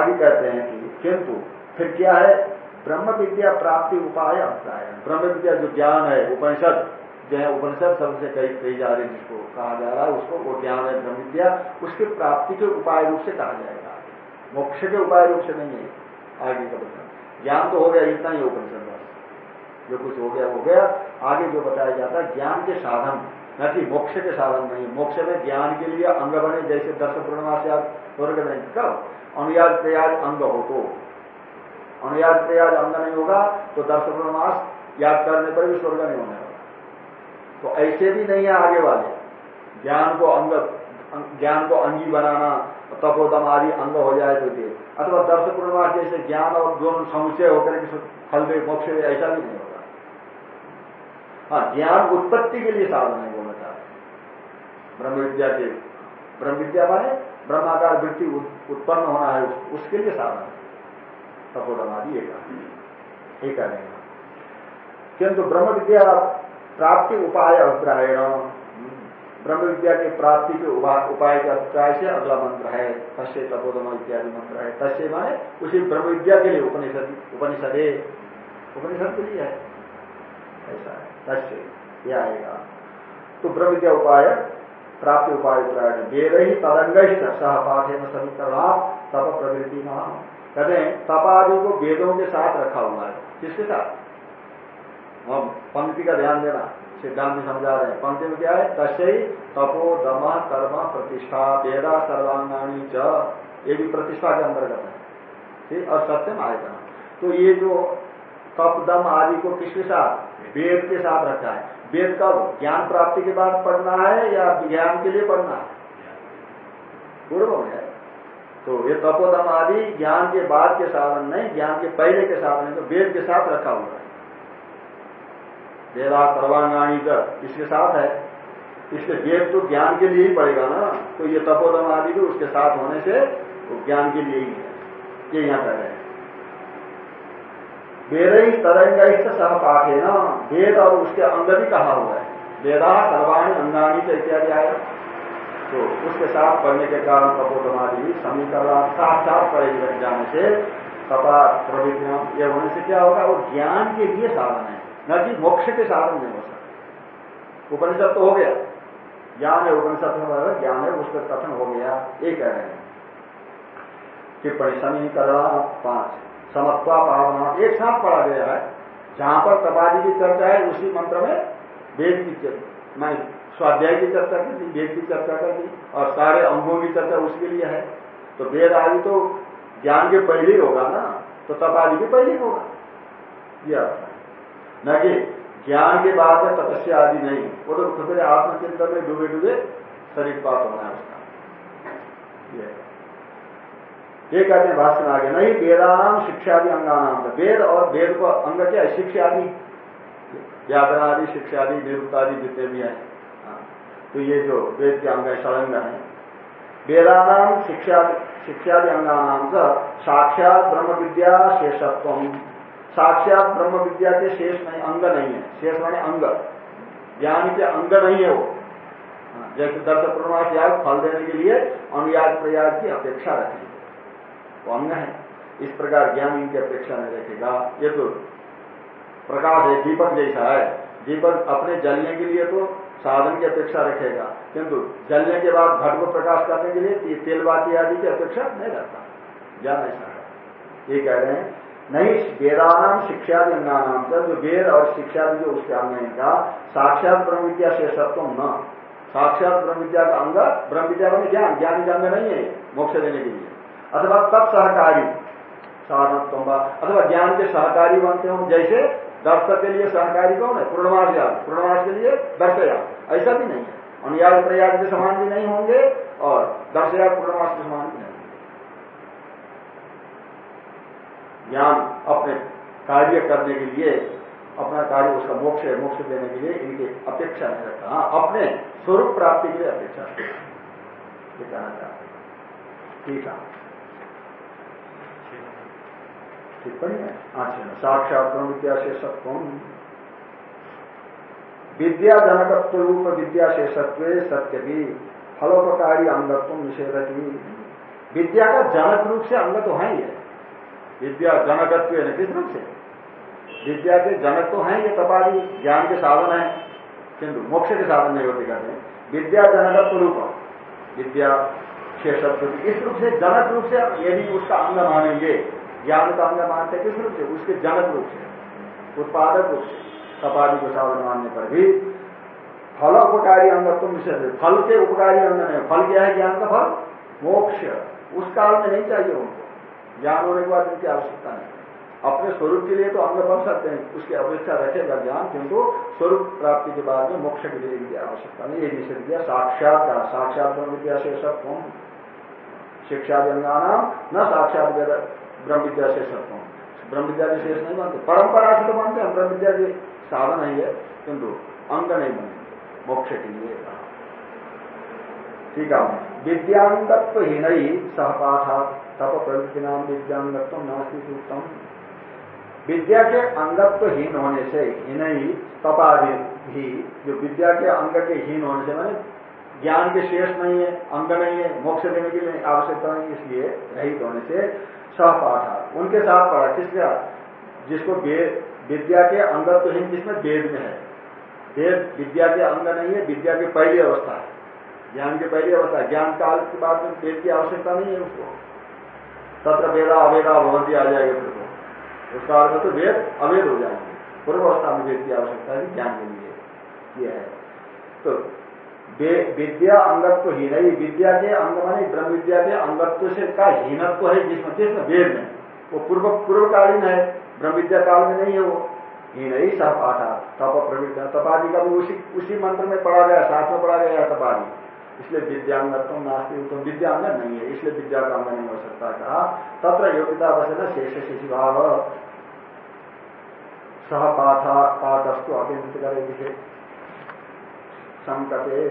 आगे कहते हैं कि, किंतु, फिर क्या है? ब्रह्म विद्या प्राप्ति उपाय अभिप्राय ब्रह्म विद्या जो ज्ञान है, उपनिषद, जो है उपनिषद सबसे कही कही जा रही जिसको कहा जा रहा है, उसको वो ज्ञान है ब्रह्म विद्या उसकी प्राप्ति के उपाय रूप से कहा जाएगा। मोक्ष के उपाय रूप से नहीं है। आगे का बता। ज्ञान तो हो गया, इतना ही उपनिषद जो कुछ हो गया हो गया। आगे जो बताया जाता है, ज्ञान के साधन। न कि मोक्ष के साधन नहीं, मोक्ष में ज्ञान के लिए अंग बने, जैसे दस पूर्णिमा से आप स्वर्ग नहीं कब? अनुयाद प्रयाज अंग हो तो। अनुयाद प्रयाज अंग नहीं होगा तो दस पूर्णमास याद करने पर भी स्वर्ग नहीं होने तो ऐसे भी नहीं है आगे वाले। ज्ञान को अंग, ज्ञान को अंगी बनाना, तपोदम आदि अंग हो जाए तो अथवा दर्श पूर्णमास जैसे ज्ञान और दोनों समुचय होकर फल दे, मोक्ष ऐसा भी नहीं। हाँ ज्ञान उत्पत्ति के लिए साधन है बोलना चाहते ब्रह्म विद्या के, ब्रह्म विद्या माने ब्रह्माकार वृत्ति उत्पन्न होना है उसके लिए साधन तपोदम आदि एक करेगा किंतु ब्रह्म विद्या प्राप्ति उपाय अभिप्रायण, ब्रह्म विद्या की प्राप्ति के उपाय के अभिप्राय से अगला मंत्र है, तस्य तपोदम इत्यादि मंत्र है। तस्य माने उसी ब्रह्म विद्या के लिए उपनिषद, उपनिषदे, उपनिषद के लिए है। ऐसा है। तस्य यह आएगा। तो ब्रह्म विद्या उपाय, प्राप्ति उपाय अभिप्राय वेद ही तदंग सह पाठे में सभी करना तप प्रवृत्ति नाम कहते हैं, तपादि को वेदों के साथ रखा हुआ है। किसके साथ? हम पंक्ति का ध्यान देना, सिद्धांत समझा रहे हैं। पंक्ति में क्या है? तस्ई तपो दम कर्म प्रतिष्ठा, वेदा सर्वांगाणी च। ये भी प्रतिष्ठा के अंतर्गत है। ठीक? और सत्यम आएगा तो ये जो तप, दम आदि को किसके साथ? वेद के साथ रखा है। वेद कब ज्ञान प्राप्ति के बाद पढ़ना है या ज्ञान के लिए पढ़ना है? पूर्व है तो ये तपोदम आदि ज्ञान के बाद के साधन नहीं, ज्ञान के पहले के साधन है तो वेद के साथ रखा हुआ है। वेदा सर्वांगाणी कर इसके साथ है। इसके वेद तो ज्ञान के लिए ही पड़ेगा ना। तो ये तपोदम आदि भी उसके साथ होने से तो ज्ञान के लिए ही है। ये यहाँ कह रहे हैं। वेद ही तरंग सह पाठ है ना वेद और उसके अंग भी कहा हुआ है। वेदा, सर्वाणी अंगाणी से इत्यादि आया तो उसके साथ पढ़ने के कारण तपोदमादि समीकरण साथ साथ पढ़े जाने से तपा प्रवृत्ति ये होने से क्या होगा? वो ज्ञान के लिए साधन है। न कि मोक्ष के साधन नहीं हो सकते। उपनिषद तो हो गया। ज्ञान है, उपनिषद में ज्ञान है, उसका कथन हो गया। ये कह रहे हैं। टिप्पणी समीकरण पाँच। समत्वा भावना एक साथ पढ़ा गया है, जहाँ पर तपादी की चर्चा है, उसी मंत्र में वेद की चर्चा, मैं स्वाध्याय की चर्चा की थी, वेद की चर्चा कर दी, और सारे अंगों की चर्चा उसके लिए है। तो वेद आदि तो ज्ञान के पहले होगा ना तो तपादी भी पहले होगा। यह न कि ज्ञान के बाद में तपस्या आदि नहीं। वो तो फिर आत्मचिंतन में डूबे डूबे शरीर पात होना है उसका। ये कहते हैं भाषण आगे नहीं वेदानाम शिक्षादि अंगानाम वेद और वेद को अंग क्या है? शिक्षा आदि व्याकरण आदि शिक्षा आदि निरुक्त आदि जितने भी हैं। हाँ। तो ये जो वेद के अंग है षडंग है। वेदानाम शिक्षा शिक्षादि अंगानाम साक्षात ब्रह्म विद्या शेषत्व साक्षात ब्रह्म विद्या के शेष नहीं अंग नहीं है। शेष माने अंग। ज्ञान के अंग नहीं है वो। हाँ, जैसे दर्श प्रमाश याग फल देने के लिए अनुयाग प्रयाग की अपेक्षा रखेगी वो अंग है। इस प्रकार ज्ञान इनकी अपेक्षा नहीं रखेगा। ये तो प्रकाश है, दीपक जैसा है। दीपक अपने जलने के लिए तो साधन की अपेक्षा रखेगा। किंतु जलने के बाद घट को प्रकाश करने के लिए तेल बाती आदि की अपेक्षा नहीं रखता। ज्ञान ऐसा है। ये कह रहे हैं, नहीं, वेदानाम शिक्षा अंगानाम का जो वेद और शिक्षा जो उसके अंग का साक्षात ब्रह्म विद्या शेषत्व न। साक्षात ब्रह्म विद्या का अंग ब्रह्म विद्या का ज्ञान ज्ञान अंग नहीं है मोक्ष देने के लिए। अथवा तब सहकारी साधन अथवा ज्ञान के सहकारी बनते हो, जैसे दर्शक के लिए सहकारी कौन है? पूर्णवास याद पूर्णवास के लिए दर्शयाग ऐसा भी नहीं है। अनुयाग प्रयाग के समान भी नहीं होंगे और दर्शयाग पूर्णवास के समान भी नहीं ज्ञान अपने कार्य करने के लिए, अपना कार्य उसका मोक्ष है, मोक्ष देने के लिए इनकी अपेक्षा नहीं रखता। हाँ अपने स्वरूप प्राप्ति के लिए अपेक्षा ये कहना चाहते ठीक है। टिप्पणी है? अच्छा साक्षात विद्या शेषत्व विद्या जनकत्व रूप विद्या शेषत्व सत्य भी। फलोपकारी अंगत्व निषेध की विद्या का जनक रूप से अंग तो है ही है। विद्या जनकत्व है किस रूप से? विद्या के जनक तो हैं ये तपाली। ज्ञान के साधन है। किंतु मोक्ष के साधन नहीं होते कहते हैं। विद्या जनकत्व रूप। विद्या शेषत्व इस रूप से जनक रूप से यदि उसका अंग मानेंगे ज्ञान का अंग मानते किस रूप से? उसके जनक रूप से। उत्पादक रूप से। तपादी को साधन मानने पर भी। फल उपकारी अंग तो निषेध फल के उपकारी अंग नहीं। फल क्या है? ज्ञान का फल? मोक्ष। उस काल में नहीं चाहिए उनको। ज्ञान होने के बाद इनकी आवश्यकता नहीं। अपने स्वरूप के लिए तो अंग बन सकते हैं। उसकी अपेक्षा रखेगा ज्ञान, किंतु स्वरूप प्राप्ति के बाद में मोक्ष के लिए इनकी आवश्यकता नहीं। ये निषेध दिया साक्षात का साक्षात विद्या से सब शिक्षा व्यंगाना न साक्षात ब्रह्म विद्या से सब ब्रह्म विद्या के शेष नहीं मानते। परंपरा से तो बनते हैं ब्रह्म विद्या के साधन नहीं है, किंतु अंग नहीं बनते मोक्ष के लिए ठीक है। विद्यांगत्व ही नहीं सहपाठा तप प्रवृत्ति नाम विद्यांगत्व नास्ती उत्तम विद्या के अंगत्वहीन होने से ही नहीं तपादि ही जो विद्या के अंग के हीन होने से मैंने ज्ञान के शेष नहीं है, अंग नहीं है, मोक्ष देने की आवश्यकता नहीं इसलिए रहित होने से सहपाठा उनके साथ पढ़ा, किसका जिसको विद्या के अंगत्वहीन जिसमें वेद में है। वेद विद्या के अंग नहीं है, विद्या की पहली अवस्था है। ज्ञान की पहली अवस्था है। ज्ञान काल के बाद में वेद की आवश्यकता नहीं है उसको। तत्र वेदा, अवेदा भवंती आ जाएगा फिर तो उसका अर्थ तो वेद अवेद हो जाएँगे। पूर्व अवस्था में वेद की आवश्यकता है ज्ञान के लिए यह है। तो विद्या अंगत्व ही विद्या के अंग मानी ब्रह्म विद्या के अंगत्व से का हीनत्व है, जिसमें जिसमें वेद में वो पूर्व, पूर्वकालीन है ब्रह्म विद्या काल में नहीं है वो। ही सह पाठा, तप प्रविद्या तपादि का भी उसी उसी मंत्र में पढ़ा गया, साथ में पढ़ा गया तपादी। इसलिए विद्यांगत्व नास्ती उत्तम विद्यांग नहीं है, इसलिए विद्या का अंग नहीं हो सकता, कहा। तत्र योग्यता बसे न शेष शिशि भाव सह पाठा, पाठस्तु अभिमुक्त करेगी संकटे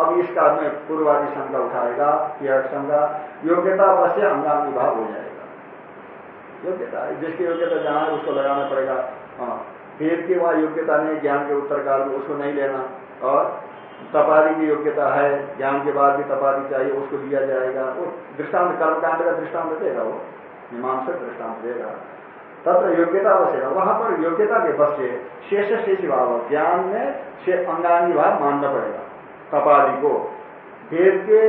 अब इसका में पूर्वादि शंका उठाएगा, यह शंका योग्यता अवश्य अंगांगी विभाग हो जाएगा। योग्यता, जिसकी योग्यता जहाँ है उसको लगाना पड़ेगा। हाँ वेद की वहाँ योग्यता नहीं ज्ञान के उत्तर काल में उसको नहीं लेना। और तपादी की योग्यता है, ज्ञान के बाद भी तपादी चाहिए, उसको दिया जाएगा। वो दृष्टांत, कर्मकांड का दृष्टांत देगा वो। मीमांसक दृष्टांत देगा। तत्र योग्यता बसेगा वहाँ पर योग्यता के बस से शेष शेष भाव ज्ञान में से अंगांगी भाव मानना पड़ेगा। तपादि को वेद के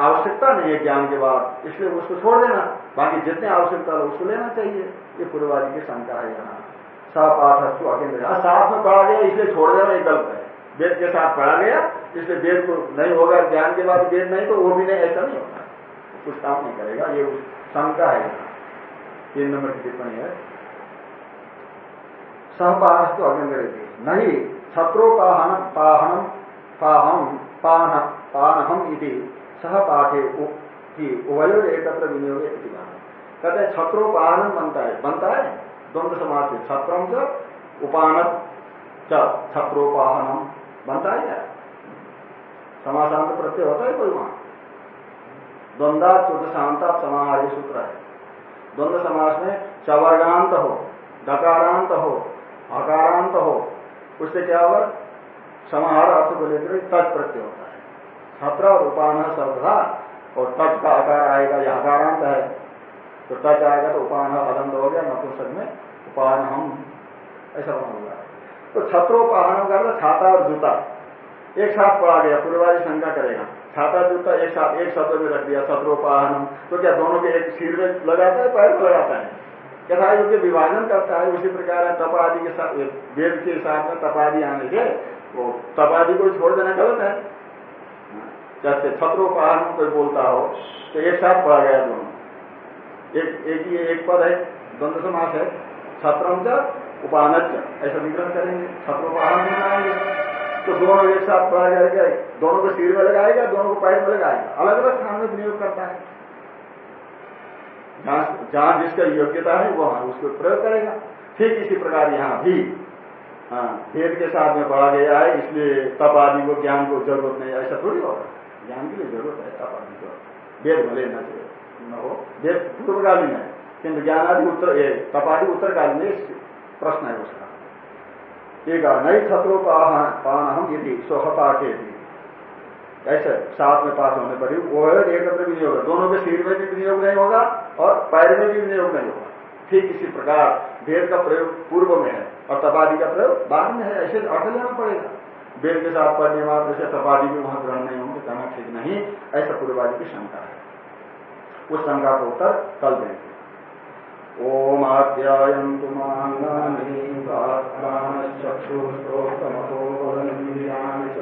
आवश्यकता नहीं है ज्ञान के बाद, इसलिए उसको छोड़ देना। बाकी जितने आवश्यकता है, उसको लेना चाहिए। ये पूर्ववादी की शंका है यहाँ। सपाठस्तु अकेंद्र। साथ में पढ़ा गया, इसलिए छोड़ देना एक गलत है। वेद के साथ पढ़ा गया, इसलिए वेद को नहीं होगा, ज्ञान के बाद वेद नहीं तो वो भी नहीं, ऐसा नहीं होगा। कुछ काम नहीं करेगा, ये शंका है तीन नंबर की टिप्पणी है। सहपाठस्तु अकेंद्र नहीं छत्रोपाहन पाहनम पाहम पान पानहम इति सहपाठे उभयोर एकत्र विनियोग कहते हैं छत्रोपाहन बनता है बनता है द्वंद्व समाज से छत्रम से उपानत छत्रोपाहनम बनता है समासांत प्रत्यय होता है कोई वहाँ? द्वंद्वा चतुर्थांता समाहारी सूत्र है। द्वंद्व समाज में चवर्गांत हो, डकारांत हो अकारांत हो, उससे क्या होगा? समाहार अर्थ को लेकर तज प्रत्यय होता है। छत्र और उपान था और तज का आकार आएगा, यह आकारांत है। तो टच आएगा तो उपान अदंत हो गया नपुंसक में उपान हम, ऐसा बना हुआ तो छत्रोपाहन का छाता और जूता। एक साथ पढ़ा गया पूर्वाजी शंका करेगा। छाता, जूता एक साथ, एक शब्द में रख दिया छत्रोपाहन तो क्या दोनों के एक सिर में लगाता है, पैर में लगाता है? कथा युग विभाजन करता है, उसी प्रकार तप आदि के साथ, वेद के साथ में तपादि आने के वो तपादि को छोड़ देना गलत है। जैसे छत्रोपाहन कोई बोलता हो तो एक साथ पढ़ा गया दोनों। एक एक ही एक पद है, द्वंद्व समास है, छत्रम च, उपानच ऐसा विग्रह करेंगे छत्रोपाहन बनाएँगे तो दोनों एक साथ पढ़ा जाएगा दोनों को सिर में लगाएगा, दोनों को पैर में लगाएगा। अलग अलग स्थान में विनियोग करता है। जहाँ जिसका योग्यता है, वहाँ उसको प्रयोग करेगा। ठीक इसी प्रकार यहाँ भी हाँ वेद के साथ में पढ़ा गया है, इसलिए तप आदि को, ज्ञान को ज़रूरत नहीं, ऐसा थोड़ी होगा। ज्ञान के लिए ज़रूरत है, तप आदि को। वेद भले लेना न हो वेद पूर्वकालीन है, किंतु ज्ञान आदि उत्तर तपादि उत्तरकालीन है प्रश्न है उसका। एक नई छत्रों का पान हम यदि सोहता के ऐसे साथ में पास होने पर ही वो है, एकत्र विनियोग दोनों के सिर में भी विनियोग नहीं होगा और पैर में भी विनियोग नहीं होगा। ठीक इसी प्रकार वेद का प्रयोग पूर्व में है और तपादि का प्रयोग बाद में है, ऐसे अर्थ लेना पड़ेगा। वेद के साथ पढ़ने मात्र से तपादि भी वहाँ ग्रहण नहीं होंगे, कहना ठीक नहीं, ऐसा पूर्ववादी की शंका है। उस शंका को उत्तर कल देंगे। ओम आप्यायन्तु माङ्गानि चक्षुस्तोत्रमतोरन्द्रियाणि च सर्वाणि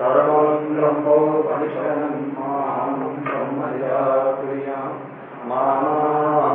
सर्वं ब्रह्मोपनिषदं माँ